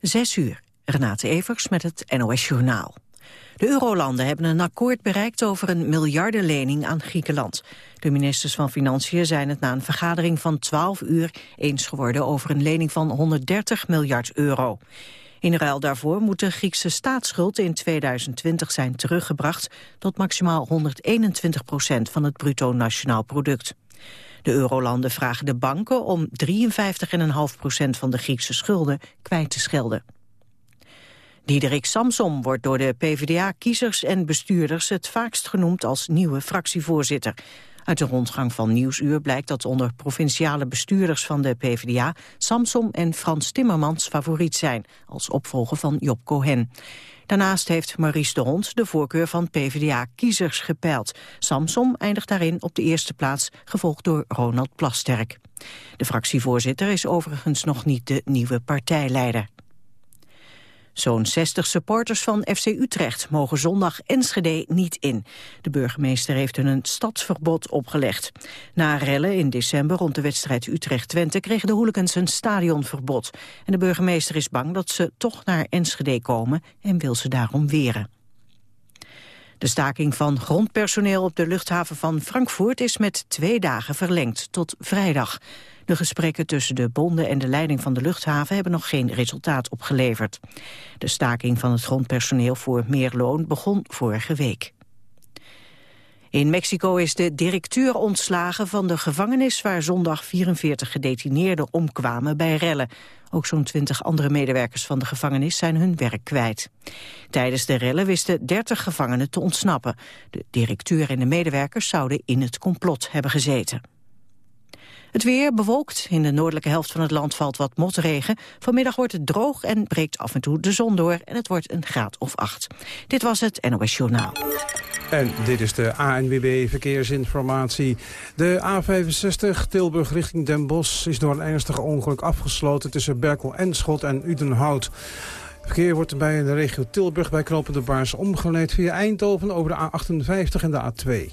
Zes uur. Renate Evers met het NOS Journaal. De eurolanden hebben een akkoord bereikt over een miljardenlening aan Griekenland. De ministers van Financiën zijn het na een vergadering van 12 uur eens geworden over een lening van 130 miljard euro. In ruil daarvoor moet de Griekse staatsschuld in 2020 zijn teruggebracht tot maximaal 121 procent van het bruto nationaal product. De eurolanden vragen de banken om 53,5 procent van de Griekse schulden kwijt te schelden. Diederik Samsom wordt door de PvdA-kiezers en bestuurders het vaakst genoemd als nieuwe fractievoorzitter. Uit de rondgang van Nieuwsuur blijkt dat onder provinciale bestuurders van de PvdA Samsom en Frans Timmermans favoriet zijn, als opvolger van Job Cohen. Daarnaast heeft Maurice de Hond de voorkeur van PvdA-kiezers gepeild. Samsom eindigt daarin op de eerste plaats, gevolgd door Ronald Plasterk. De fractievoorzitter is overigens nog niet de nieuwe partijleider. Zo'n 60 supporters van FC Utrecht mogen zondag Enschede niet in. De burgemeester heeft hun een stadsverbod opgelegd. Na rellen in december rond de wedstrijd Utrecht-Twente... kregen de hooligans een stadionverbod. En de burgemeester is bang dat ze toch naar Enschede komen... en wil ze daarom weren. De staking van grondpersoneel op de luchthaven van Frankfurt is met twee dagen verlengd tot vrijdag. De gesprekken tussen de bonden en de leiding van de luchthaven hebben nog geen resultaat opgeleverd. De staking van het grondpersoneel voor meer loon begon vorige week. In Mexico is de directeur ontslagen van de gevangenis waar zondag 44 gedetineerden omkwamen bij rellen. Ook zo'n 20 andere medewerkers van de gevangenis zijn hun werk kwijt. Tijdens de rellen wisten 30 gevangenen te ontsnappen. De directeur en de medewerkers zouden in het complot hebben gezeten. Het weer bewolkt. In de noordelijke helft van het land valt wat motregen. Vanmiddag wordt het droog en breekt af en toe de zon door. En het wordt een graad of acht. Dit was het NOS Journaal. En dit is de ANWB Verkeersinformatie. De A65 Tilburg richting Den Bosch is door een ernstig ongeluk afgesloten... tussen Berkel en Schot en Udenhout. Verkeer wordt bij de regio Tilburg bij Knopen de Baars omgeleid via Eindhoven over de A58 en de A2.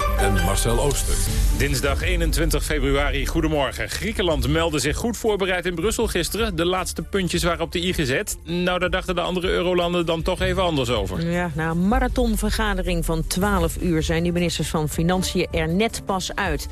en Marcel Ooster. Dinsdag 21 februari, goedemorgen. Griekenland meldde zich goed voorbereid in Brussel gisteren. De laatste puntjes waren op de i gezet. Nou, daar dachten de andere eurolanden dan toch even anders over. Ja, na een marathonvergadering van 12 uur zijn die ministers van Financiën er net pas uit.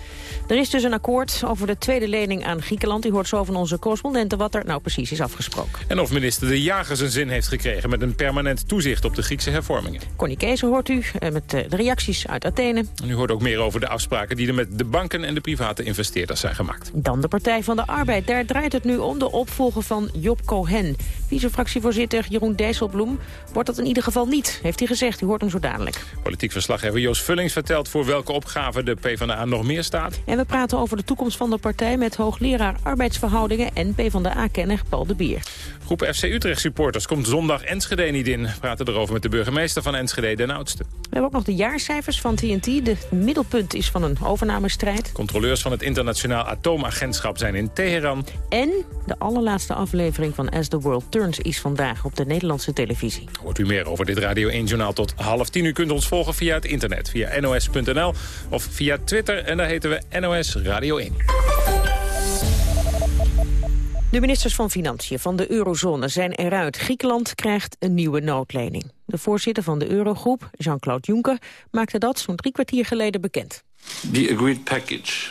Er is dus een akkoord over de tweede lening aan Griekenland. U hoort zo van onze correspondenten wat er nou precies is afgesproken. En of minister De Jager zijn zin heeft gekregen met een permanent toezicht op de Griekse hervormingen. Connie Kees hoort u eh, met eh, de reacties uit Athene. En u hoort ook meer over de afspraken die er met de banken en de private investeerders zijn gemaakt. Dan de Partij van de Arbeid. Daar draait het nu om de opvolger van Job Cohen. Vice-fractievoorzitter Jeroen Dijsselbloem wordt dat in ieder geval niet, heeft hij gezegd. U hoort hem zo dadelijk. Politiek verslaggever Joost Vullings vertelt voor welke opgave de PvdA nog meer staat. En we praten over de toekomst van de partij met hoogleraar arbeidsverhoudingen en PvdA-kenner Paul de Bier. Groep FC Utrecht supporters komt zondag Enschede niet in. We praten erover met de burgemeester van Enschede, Den Oudste. We hebben ook nog de jaarcijfers van TNT. De middelpunt is van een overnamestrijd. Controleurs van het internationaal atoomagentschap zijn in Teheran. En de allerlaatste aflevering van As the World Turns is vandaag op de Nederlandse televisie. Hoort u meer over dit Radio 1-journaal tot half tien. U kunt ons volgen via het internet, via nos.nl of via Twitter. En daar heten we NOS Radio 1. De ministers van Financiën van de eurozone zijn eruit. Griekenland krijgt een nieuwe noodlening. De voorzitter van de eurogroep, Jean-Claude Juncker, maakte dat zo'n drie kwartier geleden bekend. The agreed package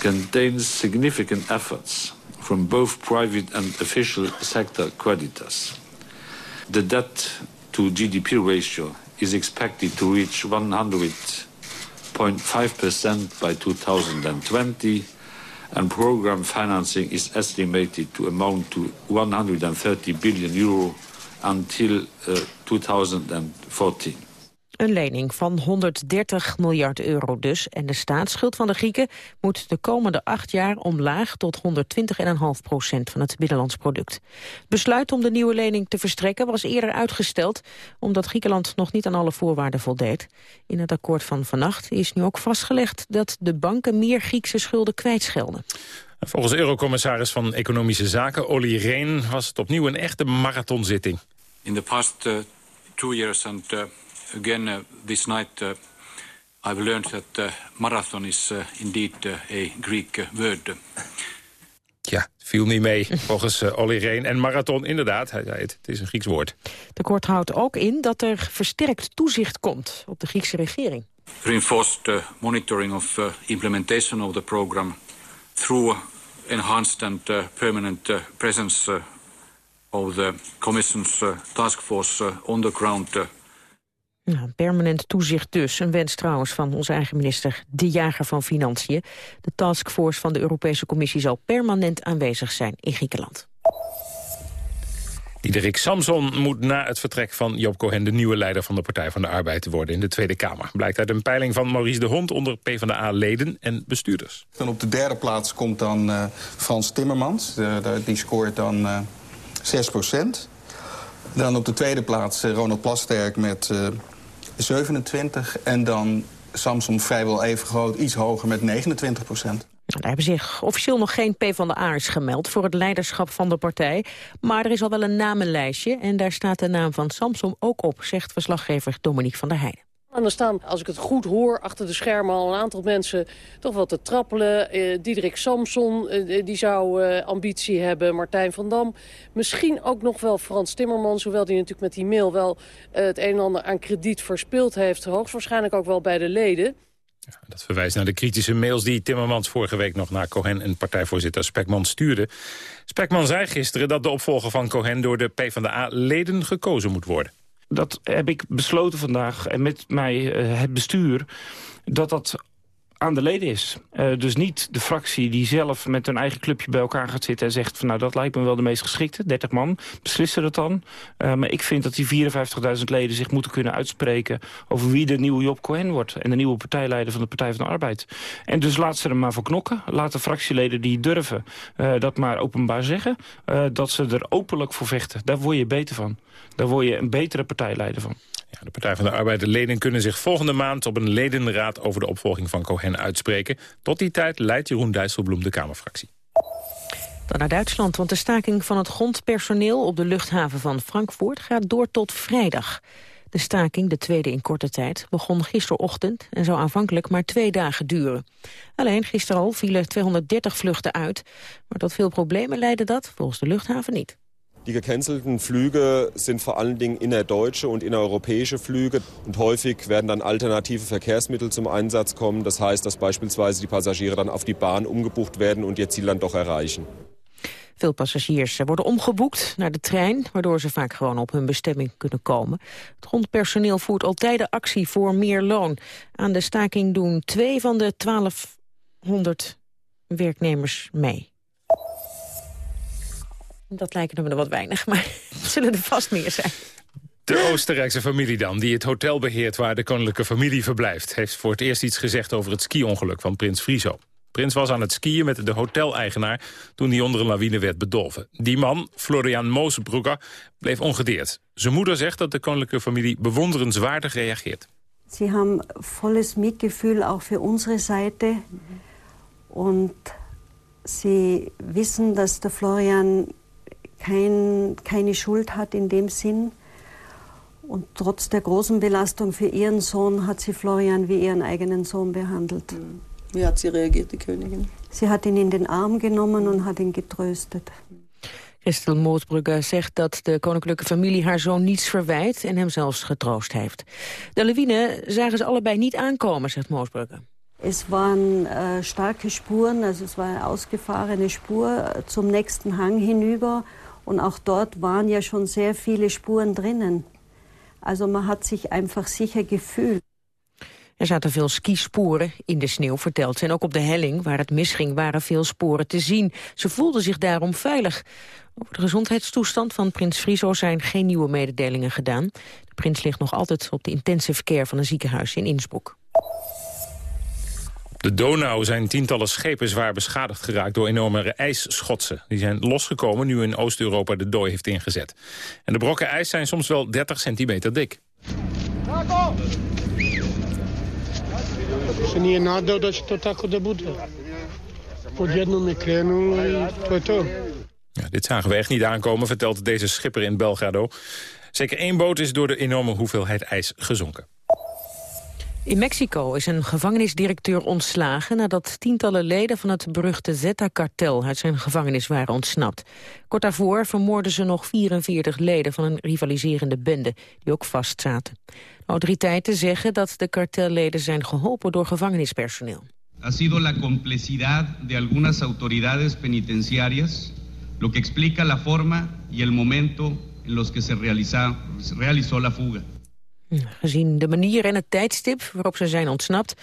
contains significant efforts from both private and official sector creditors. The debt to GDP ratio is expected to reach 100.5% by 2020 and program financing is estimated to amount to 130 billion euro until uh, 2014. Een lening van 130 miljard euro dus. En de staatsschuld van de Grieken moet de komende acht jaar omlaag tot 120,5 procent van het binnenlands product. Besluit om de nieuwe lening te verstrekken was eerder uitgesteld, omdat Griekenland nog niet aan alle voorwaarden voldeed. In het akkoord van vannacht is nu ook vastgelegd dat de banken meer Griekse schulden kwijtschelden. Volgens Eurocommissaris van Economische Zaken, Olly Rehn, was het opnieuw een echte marathonzitting. In the past uh, two years and uh, again uh, this night uh, I've learned that uh, marathon is uh, indeed uh, a Greek word. Ja, viel niet mee, volgens uh, Olly Reen. En marathon, inderdaad, hij zei het, het is een Grieks woord. De kort houdt ook in dat er versterkt toezicht komt op de Griekse regering. Reinforced uh, monitoring of uh, implementation of the program through enhanced and permanent presence of the Commission's task force on the ground nou, permanent toezicht dus. Een wens trouwens van onze eigen minister De Jager van Financiën. De taskforce van de Europese Commissie zal permanent aanwezig zijn in Griekenland. Diederik Samson moet na het vertrek van Job Cohen... de nieuwe leider van de Partij van de Arbeid worden in de Tweede Kamer. Blijkt uit een peiling van Maurice de Hond onder PvdA-leden en bestuurders. Dan op de derde plaats komt dan uh, Frans Timmermans. die scoort dan uh, 6 procent. Dan op de tweede plaats uh, Ronald Plasterk met 27. En dan Samsung vrijwel even groot, iets hoger met 29 procent. Er hebben zich officieel nog geen P van de A's gemeld voor het leiderschap van de partij. Maar er is al wel een namenlijstje en daar staat de naam van Samsung ook op, zegt verslaggever Dominique van der Heijden. En er staan, als ik het goed hoor, achter de schermen al een aantal mensen toch wat te trappelen. Eh, Diederik Samson, eh, die zou eh, ambitie hebben. Martijn van Dam. Misschien ook nog wel Frans Timmermans. Hoewel die natuurlijk met die mail wel het een en ander aan krediet verspeeld heeft. Hoogstwaarschijnlijk ook wel bij de leden. Ja, dat verwijst naar de kritische mails die Timmermans vorige week nog naar Cohen en partijvoorzitter Spekman stuurde. Spekman zei gisteren dat de opvolger van Cohen door de PvdA-leden gekozen moet worden dat heb ik besloten vandaag en met mij uh, het bestuur... dat dat aan de leden is. Uh, dus niet de fractie die zelf met een eigen clubje bij elkaar gaat zitten... en zegt van nou dat lijkt me wel de meest geschikte, 30 man, beslissen dat dan. Uh, maar ik vind dat die 54.000 leden zich moeten kunnen uitspreken... over wie de nieuwe Job Cohen wordt en de nieuwe partijleider van de Partij van de Arbeid. En dus laat ze er maar voor knokken. Laat de fractieleden die durven uh, dat maar openbaar zeggen... dat ze er openlijk voor vechten. Daar word je beter van. Daar word je een betere partijleider van. Ja, de Partij van de Arbeid de leden kunnen zich volgende maand op een ledenraad over de opvolging van Cohen uitspreken. Tot die tijd leidt Jeroen Dijsselbloem de Kamerfractie. Dan naar Duitsland, want de staking van het grondpersoneel op de luchthaven van Frankfurt gaat door tot vrijdag. De staking, de tweede in korte tijd, begon gisterochtend en zou aanvankelijk maar twee dagen duren. Alleen gisteren al vielen 230 vluchten uit, maar tot veel problemen leidde dat volgens de luchthaven niet. Die gecancelten Flüge sind vor allen Dingen innerdeutsche und innereuropäische Flüge. Und häufig werden dann alternative Verkehrsmittel zum Einsatz kommen. Das heißt, dass beispielsweise die Passagiere dann auf die Bahn umgebucht werden und ihr Ziel dann doch erreichen. Veel passagiers worden omgeboekt naar de trein... waardoor ze vaak gewoon op hun bestemming kunnen komen. Het grondpersoneel voert al tijden actie voor meer loon. Aan de staking doen twee van de 1200 werknemers mee. Dat lijken me wat weinig, maar zullen er vast meer zijn. De Oostenrijkse familie dan, die het hotel beheert waar de koninklijke familie verblijft... heeft voor het eerst iets gezegd over het ski-ongeluk van prins Friso. Prins was aan het skiën met de hoteleigenaar toen hij onder een lawine werd bedolven. Die man, Florian Moosbrugger, bleef ongedeerd. Zijn moeder zegt dat de koninklijke familie bewonderenswaardig reageert. Ze hebben volles Mitgefühl ook voor onze zijde. En ze weten dat de Florian kein, keine Schuld hat in dem Sinn. Und trotz der großen Belastung für ihren Sohn hat sie Florian wie ihren eigenen Sohn behandelt. Wie hat sie reagiert, die Königin? Sie hat ihn in den Arm genommen und hat ihn getröstet. Christel Moosbrugge zegt dat de koninklijke familie haar zoon niets verwijt en hem zelfs getroost heeft. De lawine zagen ze allebei niet aankomen, zegt Moosbrugge. Es waren äh, starke Spuren, also es war eine ausgefahrene Spur zum nächsten Hang hinüber. Und auch dort waren ja schon sehr viele Spuren drinnen. Also man hat sich einfach sicher gefühlt. Er zaten veel skisporen in de sneeuw, vertelt ze. En ook op de helling, waar het misging, waren veel sporen te zien. Ze voelden zich daarom veilig. Over de gezondheidstoestand van prins Friso zijn geen nieuwe mededelingen gedaan. De prins ligt nog altijd op de intensive care van een ziekenhuis in Innsbruck. De Donau zijn tientallen schepen zwaar beschadigd geraakt door enorme ijsschotsen. Die zijn losgekomen nu in Oost-Europa de dooi heeft ingezet. En de brokken ijs zijn soms wel 30 centimeter dik. Ja, dit zagen we echt niet aankomen, vertelt deze schipper in Belgrado. Zeker één boot is door de enorme hoeveelheid ijs gezonken. In Mexico is een gevangenisdirecteur ontslagen... nadat tientallen leden van het beruchte Zeta-kartel uit zijn gevangenis waren ontsnapt. Kort daarvoor vermoorden ze nog 44 leden van een rivaliserende bende... die ook vastzaten. De autoriteiten zeggen dat de kartelleden zijn geholpen door gevangenispersoneel. Ha sido la complicidad de algunas autoridades penitenciarias... lo que explica la forma y el momento en los que se realizó la fuga. Gezien de manier en het tijdstip waarop ze zijn ontsnapt...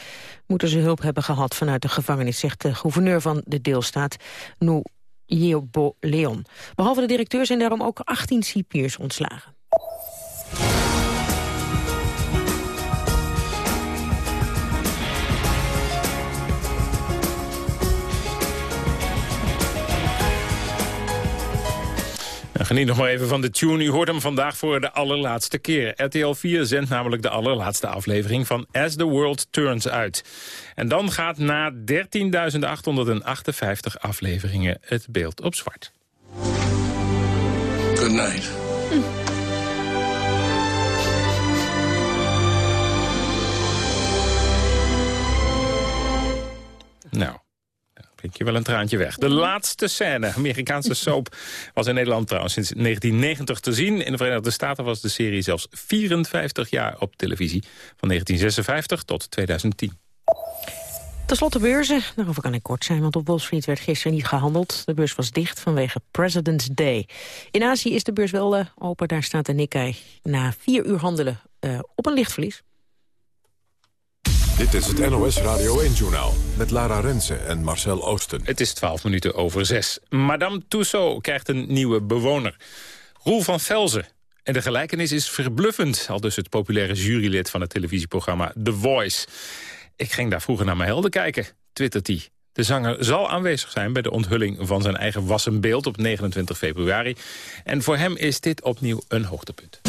moeten ze hulp hebben gehad vanuit de gevangenis... zegt de gouverneur van de deelstaat, Nou Leon. Behalve de directeur zijn daarom ook 18 cipiers ontslagen. Geniet nog maar even van de tune. U hoort hem vandaag voor de allerlaatste keer. RTL 4 zendt namelijk de allerlaatste aflevering van As the World Turns uit. En dan gaat na 13.858 afleveringen het beeld op zwart. Good night. Pik je wel een traantje weg. De laatste scène, Amerikaanse soap, was in Nederland trouwens sinds 1990 te zien. In de Verenigde Staten was de serie zelfs 54 jaar op televisie. Van 1956 tot 2010. Ten slotte beurzen. Daarover kan ik kort zijn, want op Wall Street werd gisteren niet gehandeld. De beurs was dicht vanwege President's Day. In Azië is de beurs wel uh, open. Daar staat de Nikkei na vier uur handelen uh, op een lichtverlies. Dit is het NOS Radio 1-journaal met Lara Rensen en Marcel Oosten. Het is 12 minuten over 6. Madame Tussaud krijgt een nieuwe bewoner. Roel van Velzen. En de gelijkenis is verbluffend, al dus het populaire jurylid van het televisieprogramma The Voice. Ik ging daar vroeger naar mijn helden kijken, twittert hij. De zanger zal aanwezig zijn bij de onthulling van zijn eigen wassen beeld op 29 februari. En voor hem is dit opnieuw een hoogtepunt.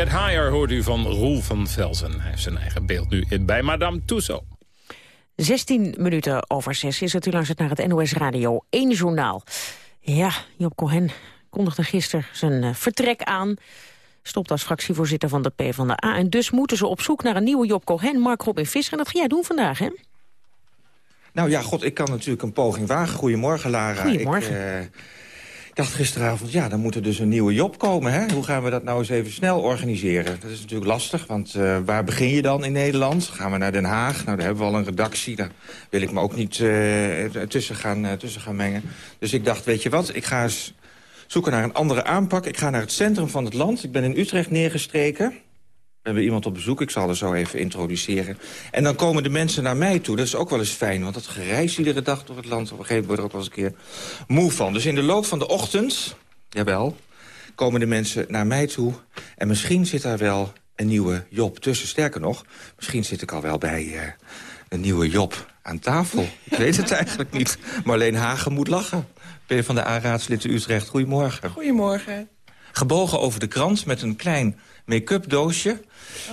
Get Higher hoort u van Roel van Velzen. Hij heeft zijn eigen beeld nu bij Madame Tussauds. 16 minuten over 6 is het. U luistert naar het NOS Radio 1 Journaal. Ja, Job Cohen kondigde gisteren zijn eh, vertrek aan. Stopt als fractievoorzitter van de PvdA. En dus moeten ze op zoek naar een nieuwe Job Cohen, Mark Robin Visser. En dat ga jij doen vandaag, hè? Nou ja, god, ik kan natuurlijk een poging wagen. Goedemorgen, Lara. Goedemorgen. Ik, eh, ik dacht gisteravond, ja, dan moet er dus een nieuwe job komen. Hè? Hoe gaan we dat nou eens even snel organiseren? Dat is natuurlijk lastig, want eh, waar begin je dan in Nederland? Gaan we naar Den Haag? Nou, daar hebben we al een redactie. Daar wil ik me ook niet eh, tussen, gaan, eh, tussen gaan mengen. Dus ik dacht, weet je wat, ik ga eens zoeken naar een andere aanpak. Ik ga naar het centrum van het land. Ik ben in Utrecht neergestreken. We hebben iemand op bezoek, ik zal er zo even introduceren. En dan komen de mensen naar mij toe. Dat is ook wel eens fijn, want dat gereis iedere dag door het land... op een gegeven moment word ik er ook wel eens een keer moe van. Dus in de loop van de ochtend, jawel, komen de mensen naar mij toe... en misschien zit daar wel een nieuwe Job tussen. Sterker nog, misschien zit ik al wel bij eh, een nieuwe Job aan tafel. Ik weet het eigenlijk niet. Marleen Hagen moet lachen. Ben van de A-raadslid Utrecht. Goedemorgen. Goedemorgen. Gebogen over de krant met een klein make-up doosje.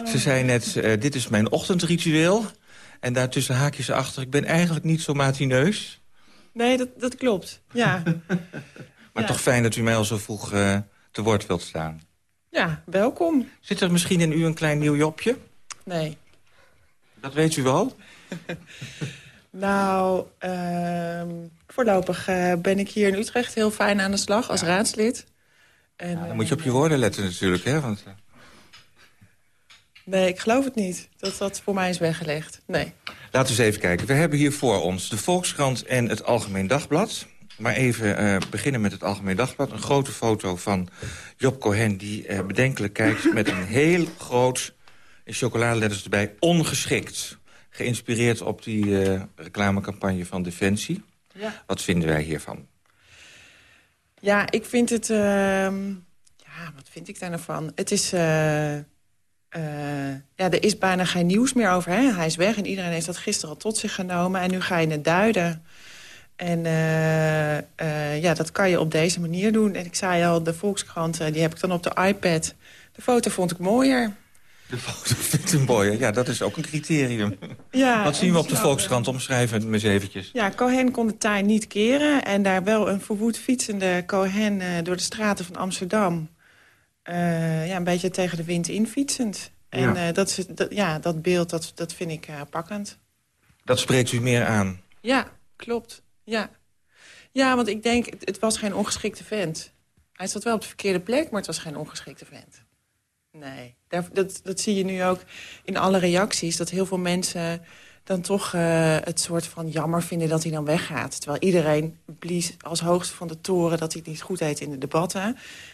Ze zei net, eh, dit is mijn ochtendritueel. En daartussen haakjes ze achter, ik ben eigenlijk niet zo matineus. Nee, dat, dat klopt. Ja. Maar toch fijn dat u mij al zo vroeg eh, te woord wilt staan. ja, welkom. Zit er misschien in u een klein nieuw jobje? Nee. Dat weet u wel. Nou, ehm, voorlopig eh, ben ik hier in Utrecht heel fijn aan de slag als raadslid. En, Dan moet je op je woorden letten natuurlijk, hè? Want, Nee, ik geloof het niet. Dat dat voor mij is weggelegd. Nee. Laten we eens even kijken. We hebben hier voor ons de Volkskrant en het Algemeen Dagblad. Maar even eh, beginnen met het Algemeen Dagblad. Een grote foto van Job Cohen die eh, bedenkelijk kijkt... met een heel groot, in chocoladeletters erbij, ongeschikt. Geïnspireerd op die eh, reclamecampagne van Defensie. Ja. Wat vinden wij hiervan? Ja, ik vind het... ehm, ja, wat vind ik daar nou van? Het is... eh, ja, er is bijna geen nieuws meer over. Hè? Hij is weg en iedereen heeft dat gisteren al tot zich genomen. En nu ga je het duiden. En eh, eh, ja, dat kan je op deze manier doen. En ik zei al, de Volkskrant, die heb ik dan op de iPad. De foto vond ik mooier. De foto vindt u mooier. Ja, dat is ook een criterium. Ja, Wat zien we op de Volkskrant? Omschrijven het eens eventjes. Ja, Cohen kon de tuin niet keren. En daar wel een verwoed fietsende Cohen door de straten van Amsterdam. Eh, ja, een beetje tegen de wind in fietsend. En Ja. eh, dat, is, dat, ja, dat beeld, dat, dat vind ik eh, pakkend. Dat spreekt u meer aan. Ja, klopt. Ja. ja, want ik denk, het, het was geen ongeschikte vent. Hij zat wel op de verkeerde plek, maar het was geen ongeschikte vent. Nee, dat, dat zie je nu ook in alle reacties. Dat heel veel mensen dan toch eh, het soort van jammer vinden dat hij dan weggaat. Terwijl iedereen blies als hoogste van de toren dat hij het niet goed deed in de debatten.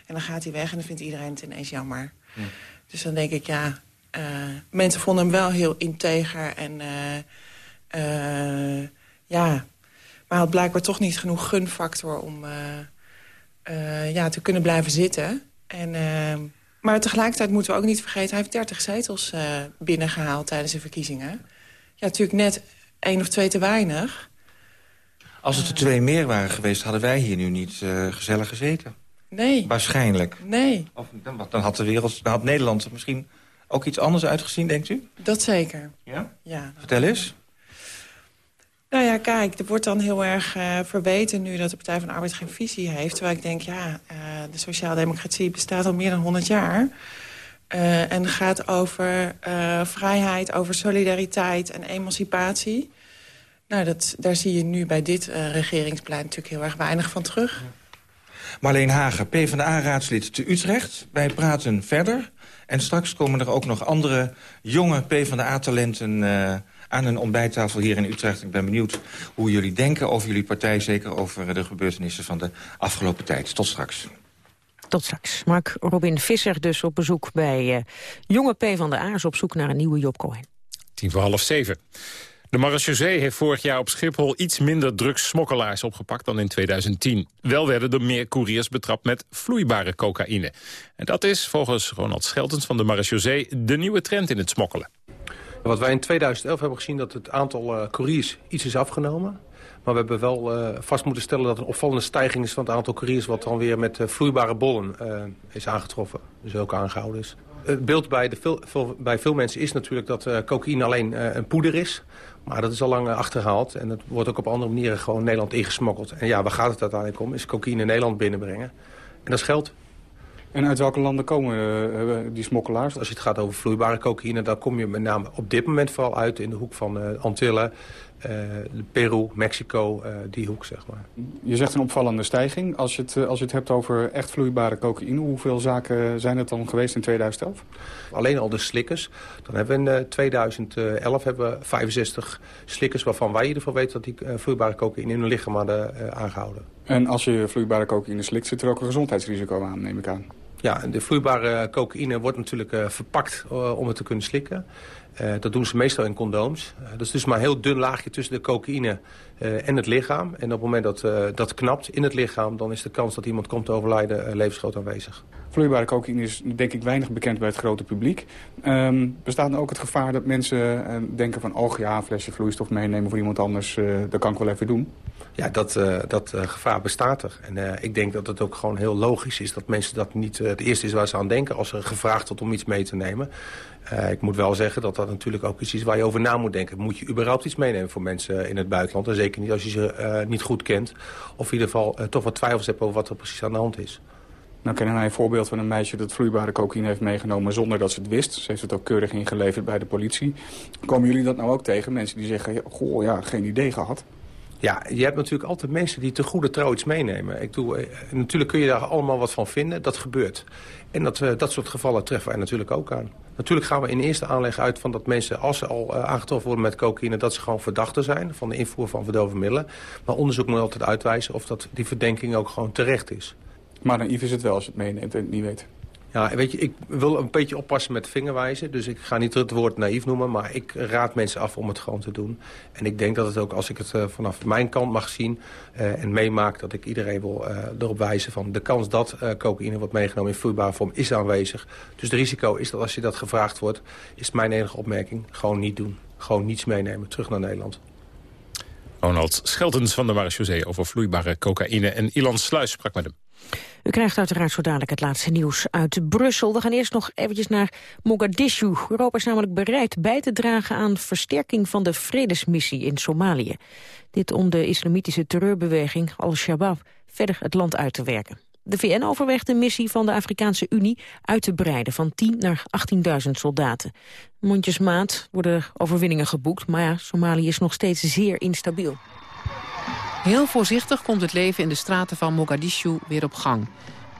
En dan gaat hij weg en dan vindt iedereen het ineens jammer. Dus dan denk ik, ja, eh, mensen vonden hem wel heel integer en eh, ja, maar hij had blijkbaar toch niet genoeg gunfactor om ja, te kunnen blijven zitten. En, eh, maar tegelijkertijd moeten we ook niet vergeten... hij heeft 30 zetels eh, binnengehaald tijdens de verkiezingen. Ja, natuurlijk net één of twee te weinig. Als het er twee meer waren geweest, hadden wij hier nu niet eh, gezellig gezeten. Nee, Waarschijnlijk. nee, Of, dan, dan had de wereld, dan had Nederland er misschien ook iets anders uitgezien, denkt u? dat zeker. Ja? Ja. Vertel eens. Nou ja, kijk, er wordt dan heel erg verweten nu dat de Partij van de Arbeid geen visie heeft. Terwijl ik denk, ja, eh, de sociaaldemocratie bestaat al meer dan 100 jaar. Eh, en gaat over eh, vrijheid, over solidariteit en emancipatie. Nou, dat, daar zie je nu bij dit eh, regeringsplein natuurlijk heel erg weinig van terug. Marleen Hagen, PvdA-raadslid te Utrecht. Wij praten verder. En straks komen er ook nog andere jonge PvdA-talenten... aan een ontbijttafel hier in Utrecht. Ik ben benieuwd hoe jullie denken over jullie partij... zeker over de gebeurtenissen van de afgelopen tijd. Tot straks. Tot straks. Mark Robin Visser dus op bezoek bij eh, jonge P van de A's... op zoek naar een nieuwe Job Cohen. Tien voor half zeven. De marechaussee heeft vorig jaar op Schiphol iets minder drugssmokkelaars opgepakt dan in 2010. Wel werden er meer couriers betrapt met vloeibare cocaïne. En dat is volgens Ronald Scheltens van de marechaussee de nieuwe trend in het smokkelen. Wat wij in 2011 hebben gezien dat het aantal eh, couriers iets is afgenomen. Maar we hebben wel eh, vast moeten stellen dat er een opvallende stijging is van het aantal couriers... wat dan weer met eh, vloeibare bollen eh, is aangetroffen. Dus ook aangehouden is. Het beeld bij, de veel, veel- bij veel mensen is natuurlijk dat cocaïne alleen een poeder is. Maar dat is al lang achterhaald. En het wordt ook op andere manieren gewoon Nederland ingesmokkeld. En ja, waar gaat het uiteindelijk om? Is cocaïne Nederland binnenbrengen. En dat is geld. En uit welke landen komen die smokkelaars? Als je het gaat over vloeibare cocaïne... dan kom je met name op dit moment vooral uit in de hoek van eh, Antillen... eh, Peru, Mexico, eh, die hoek, zeg maar. Je zegt een opvallende stijging. Als je, het, eh, als je het hebt over echt vloeibare cocaïne... hoeveel zaken zijn het dan geweest in 2011? Alleen al de slikkers. Dan hebben we in eh, 2011 hebben we 65 slikkers... waarvan wij in ieder geval weten dat die vloeibare cocaïne in hun lichaam hadden eh, aangehouden. En als je vloeibare cocaïne slikt, zit er ook een gezondheidsrisico aan, neem ik aan. Ja, de vloeibare cocaïne wordt natuurlijk verpakt om het te kunnen slikken. Eh, dat doen ze meestal in condooms. Eh, dat is dus maar een heel dun laagje tussen de cocaïne eh, en het lichaam. En op het moment dat dat knapt in het lichaam... dan is de kans dat iemand komt te overlijden levensgroot aanwezig. Vloeibare cocaïne is denk ik weinig bekend bij het grote publiek. Ehm, bestaat er ook het gevaar dat mensen denken van... oh ja, een flesje vloeistof meenemen voor iemand anders, dat kan ik wel even doen? Ja, dat, eh, dat eh, gevaar bestaat er. En eh, ik denk dat het ook gewoon heel logisch is dat mensen dat niet het eerste is waar ze aan denken als er gevraagd wordt om iets mee te nemen. Ik moet wel zeggen dat dat natuurlijk ook iets is waar je over na moet denken. Moet je überhaupt iets meenemen voor mensen in het buitenland? En zeker niet als je ze niet goed kent. Of in ieder geval toch wat twijfels hebt over wat er precies aan de hand is. Nou kennen wij een voorbeeld van een meisje dat vloeibare cocaïne heeft meegenomen zonder dat ze het wist. Ze heeft het ook keurig ingeleverd bij de politie. Komen jullie dat nou ook tegen? Mensen die zeggen, goh ja, geen idee gehad. Ja, je hebt natuurlijk altijd mensen die te goede trouw iets meenemen. Ik doe, eh, natuurlijk kun je daar allemaal wat van vinden. Dat gebeurt. En dat, eh, dat soort gevallen treffen wij natuurlijk ook aan. Natuurlijk gaan we in eerste aanleg uit van dat mensen, als ze al eh, aangetroffen worden met cocaïne... dat ze gewoon verdachten zijn van de invoer van verdovende middelen. Maar onderzoek moet altijd uitwijzen of dat, die verdenking ook gewoon terecht is. Maar naïef is het wel als je het meeneemt en het niet weet. Ja, weet je, ik wil een beetje oppassen met vingerwijzen. Dus ik ga niet het woord naïef noemen, maar ik raad mensen af om het gewoon te doen. En ik denk dat het ook, als ik het eh, vanaf mijn kant mag zien eh, en meemaak... dat ik iedereen wil eh, erop wijzen van de kans dat cocaïne wordt meegenomen in vloeibare vorm is aanwezig. Dus het risico is dat als je dat gevraagd wordt, is mijn enige opmerking, gewoon niet doen. Gewoon niets meenemen, terug naar Nederland. Ronald Scheltens van de Marechaussee over vloeibare cocaïne. En Ilan Sluis sprak met hem. U krijgt uiteraard zo dadelijk het laatste nieuws uit Brussel. We gaan eerst nog eventjes naar Mogadishu. Europa is namelijk bereid bij te dragen aan versterking van de vredesmissie in Somalië. Dit om de islamitische terreurbeweging Al-Shabaab verder het land uit te werken. De VN overweegt de missie van de Afrikaanse Unie uit te breiden van 10 naar 18.000 soldaten. Mondjesmaat worden overwinningen geboekt, maar ja, Somalië is nog steeds zeer instabiel. Heel voorzichtig komt het leven in de straten van Mogadishu weer op gang.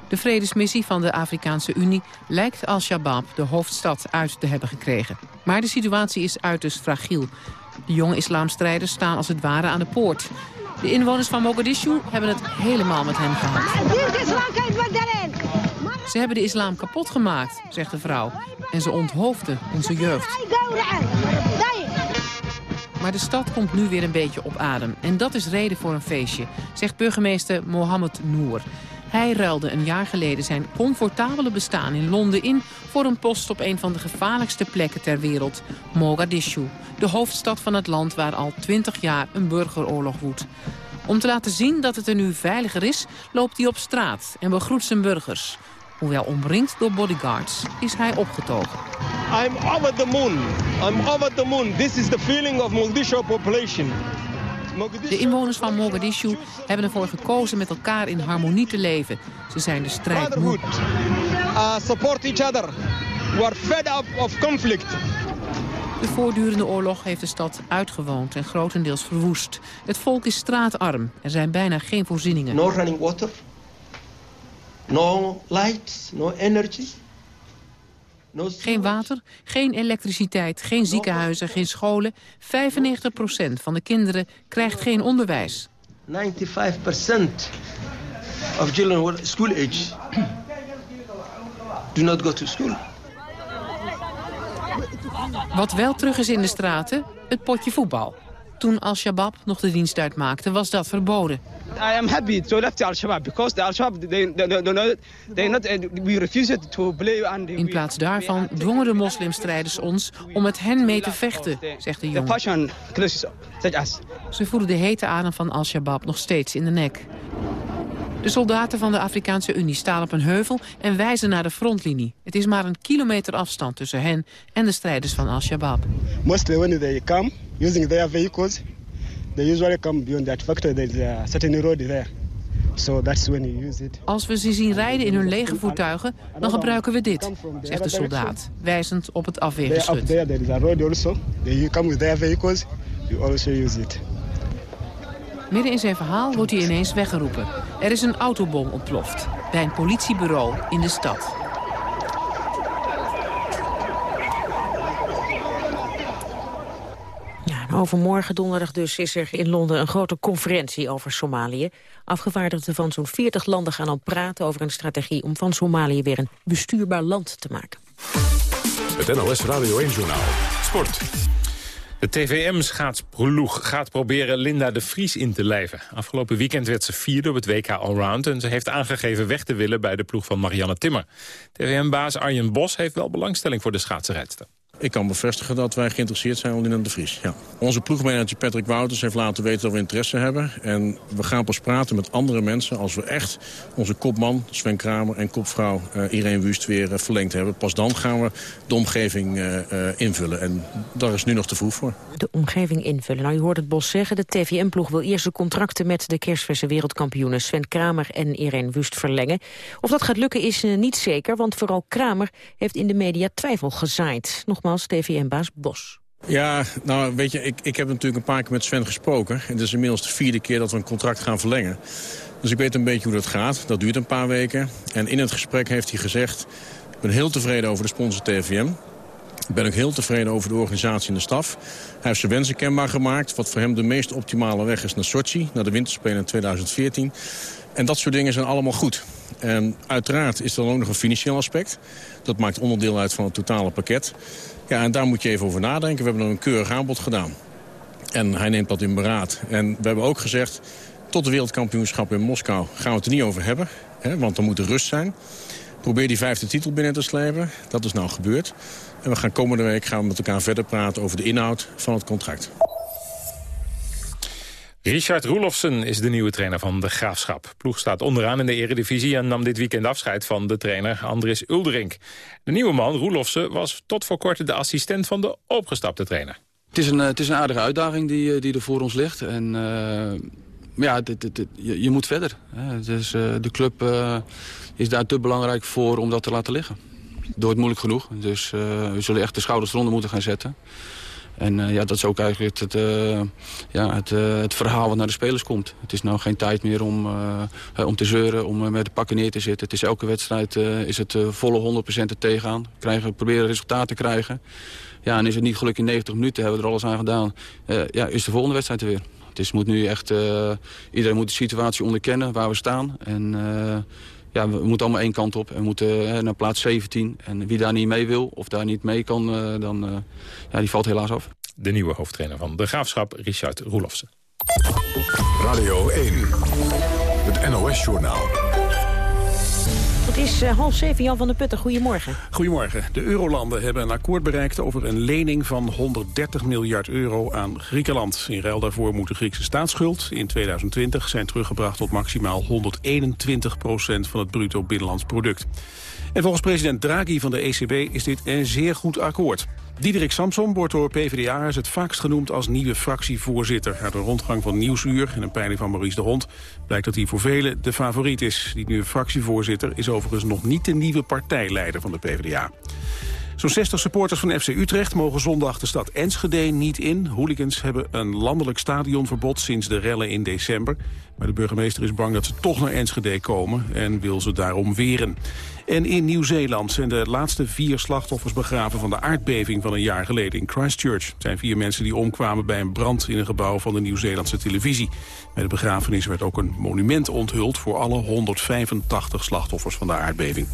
De vredesmissie van de Afrikaanse Unie lijkt Al-Shabaab de hoofdstad uit te hebben gekregen. Maar de situatie is uiterst fragiel. De jonge islamstrijders staan als het ware aan de poort. De inwoners van Mogadishu hebben het helemaal met hen gehad. Ze hebben de islam kapot gemaakt, zegt de vrouw. En ze onthoofden onze jeugd. Maar de stad komt nu weer een beetje op adem. En dat is reden voor een feestje, zegt burgemeester Mohammed Noor. Hij ruilde een jaar geleden zijn comfortabele bestaan in Londen in... voor een post op een van de gevaarlijkste plekken ter wereld, Mogadishu. De hoofdstad van het land waar al twintig jaar een burgeroorlog woedt. Om te laten zien dat het er nu veiliger is, loopt hij op straat en begroet zijn burgers. Hoewel omringd door bodyguards, is hij opgetogen. I'm over the moon. I'm over the moon. This is the feeling of Mogadishu population. De inwoners van Mogadishu hebben ervoor gekozen met elkaar in harmonie te leven. Ze zijn de strijd moe. Uh, support each other. We are fed up of conflict. De voortdurende oorlog heeft de stad uitgewoond en grotendeels verwoest. Het volk is straatarm. Er zijn bijna geen voorzieningen. No running water. No lights. No energy. Geen water, geen elektriciteit, geen ziekenhuizen, geen scholen. 95% van de kinderen krijgt geen onderwijs. 95% of children who are school age do not go to school. Wat wel terug is in de straten, het potje voetbal. Toen Al-Shabaab nog de dienst uitmaakte, was dat verboden. I am happy to left Al-Shabaab because the Al-Shabaab they, they, they, they, they not, uh, we refused to play and In plaats daarvan dwongen de moslimstrijders ons om met hen mee te vechten, zegt de jongen. Ze voelen de hete adem van Al-Shabaab nog steeds in de nek. De soldaten van de Afrikaanse Unie staan op een heuvel en wijzen naar de frontlinie. Het is maar een kilometer afstand tussen hen en de strijders van Al-Shabaab. Mostly when they come using their vehicles, they usually come beyond that factory. There's a certain road there. So that's when you use it. Als we ze zien rijden in hun lege voertuigen, dan gebruiken we dit, zegt de soldaat, wijzend op het up afweergeschut. there, there is a road also. They come with their vehicles. You also use it. Midden in zijn verhaal wordt hij ineens weggeroepen. Er is een autobom ontploft, bij een politiebureau in de stad. Overmorgen donderdag dus is er in Londen een grote conferentie over Somalië. Afgevaardigden van zo'n 40 landen gaan dan praten over een strategie om van Somalië weer een bestuurbaar land te maken. Het NOS Radio 1-journaal. Sport. De TVM-schaatsploeg gaat proberen Linda de Vries in te lijven. Afgelopen weekend werd ze vierde op het WK Allround... en ze heeft aangegeven weg te willen bij de ploeg van Marianne Timmer. TVM-baas Arjen Bos heeft wel belangstelling voor de schaatsenrijdster. Ik kan bevestigen dat wij geïnteresseerd zijn in Linda de Vries. Ja. Onze ploegmanager Patrick Wouters heeft laten weten dat we interesse hebben. En we gaan pas praten met andere mensen als we echt onze kopman Sven Kramer en kopvrouw eh, Irene Wust weer eh, verlengd hebben. Pas dan gaan we de omgeving eh, invullen. En daar is nu nog te vroeg voor. De omgeving invullen. Nou, u hoort het Bos zeggen. De TVM-ploeg wil eerst de contracten met de kerstverse wereldkampioenen Sven Kramer en Irene Wust verlengen. Of dat gaat lukken is niet zeker, want vooral Kramer heeft in de media twijfel gezaaid. Nogmaals, TVM-baas Bos. Ja, nou weet je, ik, ik heb natuurlijk een paar keer met Sven gesproken. En het is inmiddels de vierde keer dat we een contract gaan verlengen. Dus ik weet een beetje hoe dat gaat. Dat duurt een paar weken. En in het gesprek heeft hij gezegd... ik ben heel tevreden over de sponsor TVM. Ik ben ook heel tevreden over de organisatie en de staf. Hij heeft zijn wensen kenbaar gemaakt. Wat voor hem de meest optimale weg is naar Sochi, naar de winterspelen in 2014. En dat soort dingen zijn allemaal goed. En uiteraard is er dan ook nog een financieel aspect. Dat maakt onderdeel uit van het totale pakket. Ja, en daar moet je even over nadenken. We hebben een keurig aanbod gedaan. En hij neemt dat in beraad. En we hebben ook gezegd, tot de wereldkampioenschap in Moskou gaan we het er niet over hebben. Hè, want er moet rust zijn. Probeer die vijfde titel binnen te slepen. Dat is nou gebeurd. En we gaan komende week gaan we met elkaar verder praten over de inhoud van het contract. Richard Roelofsen is de nieuwe trainer van de Graafschap. Ploeg staat onderaan in de eredivisie en nam dit weekend afscheid van de trainer Andris Uldering. De nieuwe man, Roelofsen, was tot voor kort de assistent van de opgestapte trainer. Het is een, eh, het is een aardige uitdaging die, eh, die er voor ons ligt. En uh, ja, dit, dit, je, moet verder. Hè. Dus, de club is daar te belangrijk voor om dat te laten liggen. Door het moeilijk genoeg. Dus we zullen echt de schouders eronder moeten gaan zetten. En uh, ja, dat is ook eigenlijk het, uh, ja, het, uh, het, verhaal wat naar de spelers komt. Het is nou geen tijd meer om, om te zeuren, om met de pakken neer te zitten. Het is elke wedstrijd is het volle 100% er tegenaan. Krijgen, proberen resultaten te krijgen. Ja, en is het niet gelukt in 90 minuten, hebben we er alles aan gedaan. ja, is de volgende wedstrijd er weer. Het is, moet nu echt, iedereen moet de situatie onderkennen waar we staan. En ja, we moeten allemaal één kant op. We moeten uh, naar plaats 17. En wie daar niet mee wil of daar niet mee kan, uh, dan uh, ja, die valt helaas af. De nieuwe hoofdtrainer van de Graafschap, Richard Roelofsen. Radio 1, het NOS-journaal. Het is uh, half zeven, Jan van der Putten. Goedemorgen. Goedemorgen. De eurolanden hebben een akkoord bereikt over een lening van 130 miljard euro aan Griekenland. In ruil daarvoor moet de Griekse staatsschuld in 2020 zijn teruggebracht tot maximaal 121 procent van het bruto binnenlands product. En volgens president Draghi van de ECB is dit een zeer goed akkoord. Diederik Samson wordt door PvdA'ers het vaakst genoemd als nieuwe fractievoorzitter. Uit een rondgang van Nieuwsuur en een peiling van Maurice de Hond... blijkt dat hij voor velen de favoriet is. Die nieuwe fractievoorzitter is overigens nog niet de nieuwe partijleider van de PvdA. Zo'n 60 supporters van FC Utrecht mogen zondag de stad Enschede niet in. Hooligans hebben een landelijk stadionverbod sinds de rellen in december. Maar de burgemeester is bang dat ze toch naar Enschede komen en wil ze daarom weren. En in Nieuw-Zeeland zijn de laatste vier slachtoffers begraven van de aardbeving van een jaar geleden in Christchurch. Het zijn vier mensen die omkwamen bij een brand in een gebouw van de Nieuw-Zeelandse televisie. Bij de begrafenis werd ook een monument onthuld voor alle 185 slachtoffers van de aardbeving.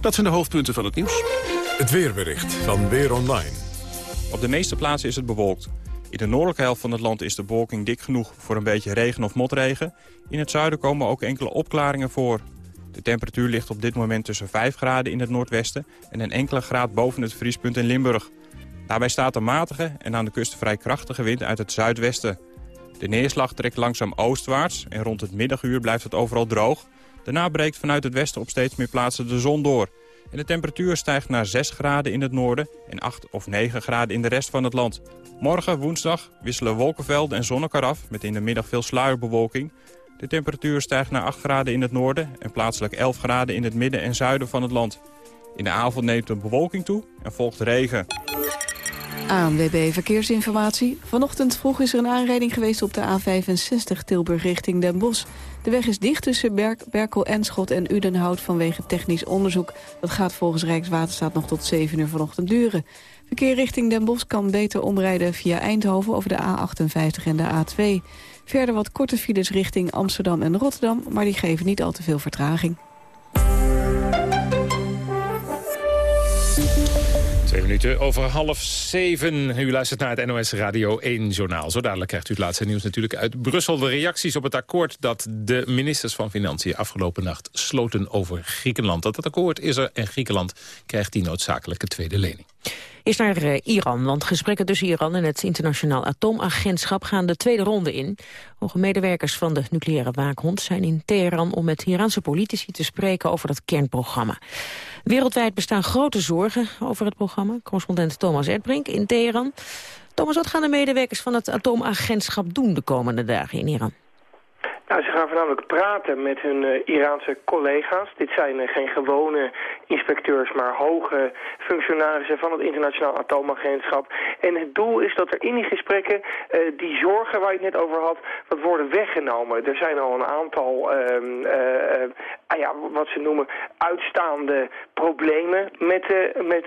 Dat zijn de hoofdpunten van het nieuws. Het weerbericht van Weer Online. Op de meeste plaatsen is het bewolkt. In de noordelijke helft van het land is de bewolking dik genoeg voor een beetje regen of motregen. In het zuiden komen ook enkele opklaringen voor. De temperatuur ligt op dit moment tussen 5 graden in het noordwesten... en een enkele graad boven het vriespunt in Limburg. Daarbij staat een matige en aan de kust vrij krachtige wind uit het zuidwesten. De neerslag trekt langzaam oostwaarts en rond het middaguur blijft het overal droog. Daarna breekt vanuit het westen op steeds meer plaatsen de zon door. De temperatuur stijgt naar 6 graden in het noorden en 8 of 9 graden in de rest van het land. Morgen, woensdag, wisselen wolkenvelden en zon af... met in de middag veel sluierbewolking. De temperatuur stijgt naar 8 graden in het noorden... en plaatselijk 11 graden in het midden en zuiden van het land. In de avond neemt de bewolking toe en volgt regen. ANWB Verkeersinformatie. Vanochtend vroeg is er een aanrijding geweest op de A65 Tilburg richting Den Bosch. De weg is dicht tussen Berk, Berkel, Enschot en Udenhout vanwege technisch onderzoek. Dat gaat volgens Rijkswaterstaat nog tot 7 uur vanochtend duren. Verkeer richting Den Bosch kan beter omrijden via Eindhoven over de A58 en de A2. Verder wat korte files richting Amsterdam en Rotterdam, maar die geven niet al te veel vertraging. Over half zeven. U luistert naar het NOS Radio 1 journaal. Zo dadelijk krijgt u het laatste nieuws natuurlijk uit Brussel. De reacties op het akkoord dat de ministers van Financiën afgelopen nacht sloten over Griekenland. Dat het akkoord is er en Griekenland krijgt die noodzakelijke tweede lening. Is naar eh, Iran, want gesprekken tussen Iran en het internationaal atoomagentschap gaan de tweede ronde in. Hoge medewerkers van de nucleaire waakhond zijn in Teheran om met Iraanse politici te spreken over dat kernprogramma. Wereldwijd bestaan grote zorgen over het programma. Correspondent Thomas Erdbrink in Teheran. Thomas, wat gaan de medewerkers van het atoomagentschap doen de komende dagen in Iran? Nou, ze gaan voornamelijk praten met hun uh, Iraanse collega's. Dit zijn uh, geen gewone inspecteurs, maar hoge functionarissen van het internationaal atoomagentschap. En het doel is dat er in die gesprekken uh, die zorgen waar je het net over had, wat worden weggenomen. Er zijn al een aantal, ehm, ah ja, wat ze noemen, uitstaande problemen met, met,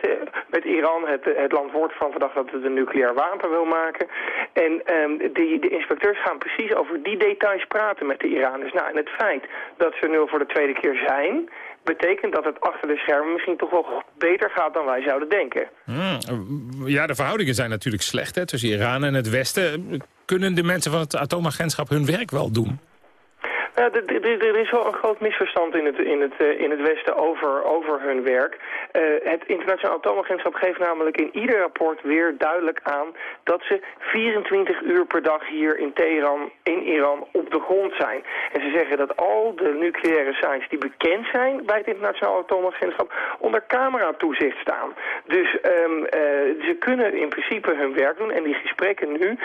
met Iran. Het, het land wordt van verdacht dat het een nucleair wapen wil maken. En um, die, de inspecteurs gaan precies over die details praten met de Iraners. Nou, en het feit dat ze nu voor de tweede keer zijn... betekent dat het achter de schermen misschien toch wel beter gaat dan wij zouden denken. Hmm, ja, de verhoudingen zijn natuurlijk slecht hè, tussen Iran en het Westen. Kunnen de mensen van het atoomagentschap hun werk wel doen? Ja, er is wel een groot misverstand in het, in het, uh, in het Westen over, over hun werk. Uh, het internationaal atoomagentschap geeft namelijk in ieder rapport weer duidelijk aan dat ze 24 uur per dag hier in Teheran, in Iran, op de grond zijn. En ze zeggen dat al de nucleaire sites die bekend zijn bij het internationaal atoomagentschap onder camera-toezicht staan. Dus um, uh, ze kunnen in principe hun werk doen en die gesprekken nu